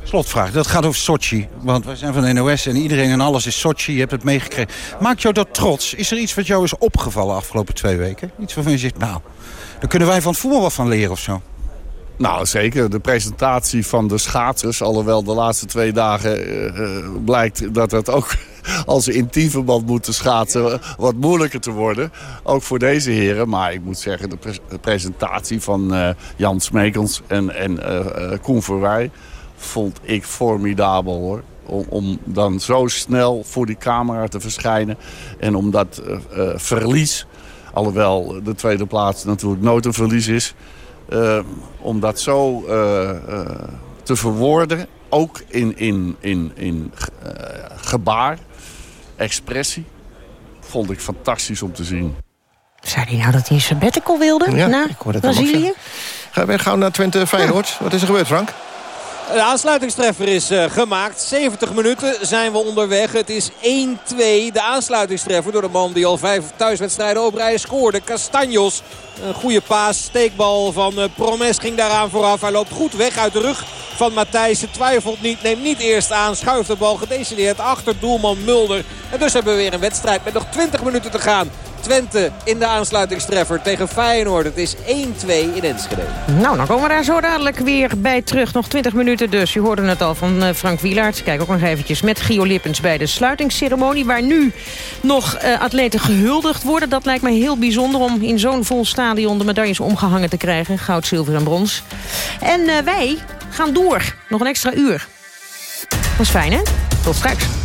Slotvraag, dat gaat over Sochi. Want wij zijn van de NOS en iedereen en alles is Sochi. Je hebt het meegekregen. Maakt jou dat trots? Is er iets wat jou is opgevallen afgelopen twee weken? Iets waarvan je zegt, nou, daar kunnen wij van het voetbal wat van leren of zo? Nou, zeker. De presentatie van de schaatsers. Alhoewel de laatste twee dagen uh, blijkt dat het ook als ze in teamverband moeten schaatsen... wat moeilijker te worden. Ook voor deze heren. Maar ik moet zeggen, de, pre de presentatie van uh, Jan Smekels en, en uh, Koen Verwij... vond ik formidabel, hoor. Om, om, dan zo snel voor die camera te verschijnen. En om dat verlies... Alhoewel de tweede plaats natuurlijk nooit een verlies is... Uh, om dat zo uh, uh, te verwoorden, ook in, in, in, in gebaar, expressie, vond ik fantastisch om te zien. Zei hij nou dat hij een sabbatical wilde ja, naar Brazilië? Gaan we gauw naar Twente Feyenoord. Wat is er gebeurd, Frank? De aansluitingstreffer is uh, gemaakt. 70 minuten zijn we onderweg. Het is 1-2 de aansluitingstreffer door de man die al vijf thuiswedstrijden op rij scoorde. Castanjos. Een goede paas. Steekbal van uh, Promes ging daaraan vooraf. Hij loopt goed weg uit de rug van Matthijssen. Twijfelt niet. Neemt niet eerst aan. Schuift de bal gedecideerd achter doelman Mulder. En dus hebben we weer een wedstrijd met nog 20 minuten te gaan. Twente in de aansluitingstreffer tegen Feyenoord. Het is 1-2 in Enschede. Nou, dan komen we daar zo dadelijk weer bij terug. Nog 20 minuten dus. U hoorde het al van Frank Wielaert. Kijk ook nog eventjes met Gio Lippens bij de sluitingsceremonie... waar nu nog uh, atleten gehuldigd worden. Dat lijkt mij heel bijzonder om in zo'n vol stadion... de medailles omgehangen te krijgen. Goud, zilver en brons. En uh, wij gaan door. Nog een extra uur. Dat is fijn, hè? Tot straks.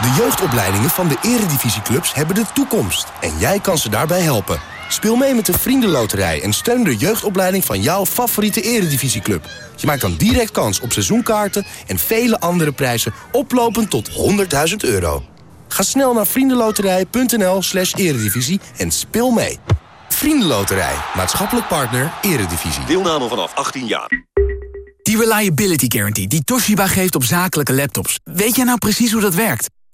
De jeugdopleidingen van de eredivisieclubs hebben de toekomst. En jij kan ze daarbij helpen. Speel mee met de Vriendenloterij en steun de jeugdopleiding van jouw favoriete eredivisieclub. Je maakt dan direct kans op seizoenkaarten en vele andere prijzen oplopend tot 100.000 euro. Ga snel naar vriendenloterij.nl slash eredivisie en speel mee. Vriendenloterij, maatschappelijk partner, eredivisie. Deelname vanaf 18 jaar. Die Reliability Guarantee die Toshiba geeft op zakelijke laptops. Weet jij nou precies hoe dat werkt?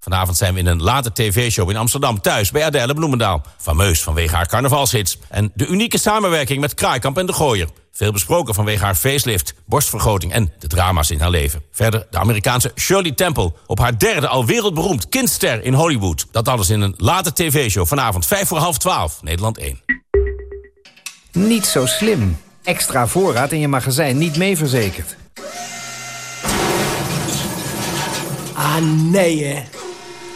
Vanavond zijn we in een late tv-show in Amsterdam thuis bij Adèle Bloemendaal. Fameus vanwege haar carnavalshits. En de unieke samenwerking met Kraaikamp en De Gooier. Veel besproken vanwege haar facelift, borstvergroting en de drama's in haar leven. Verder de Amerikaanse Shirley Temple op haar derde al wereldberoemd kindster in Hollywood. Dat alles in een late tv-show vanavond 5 voor half 12, Nederland 1. Niet zo slim. Extra voorraad in je magazijn niet mee verzekerd. Ah, nee hè.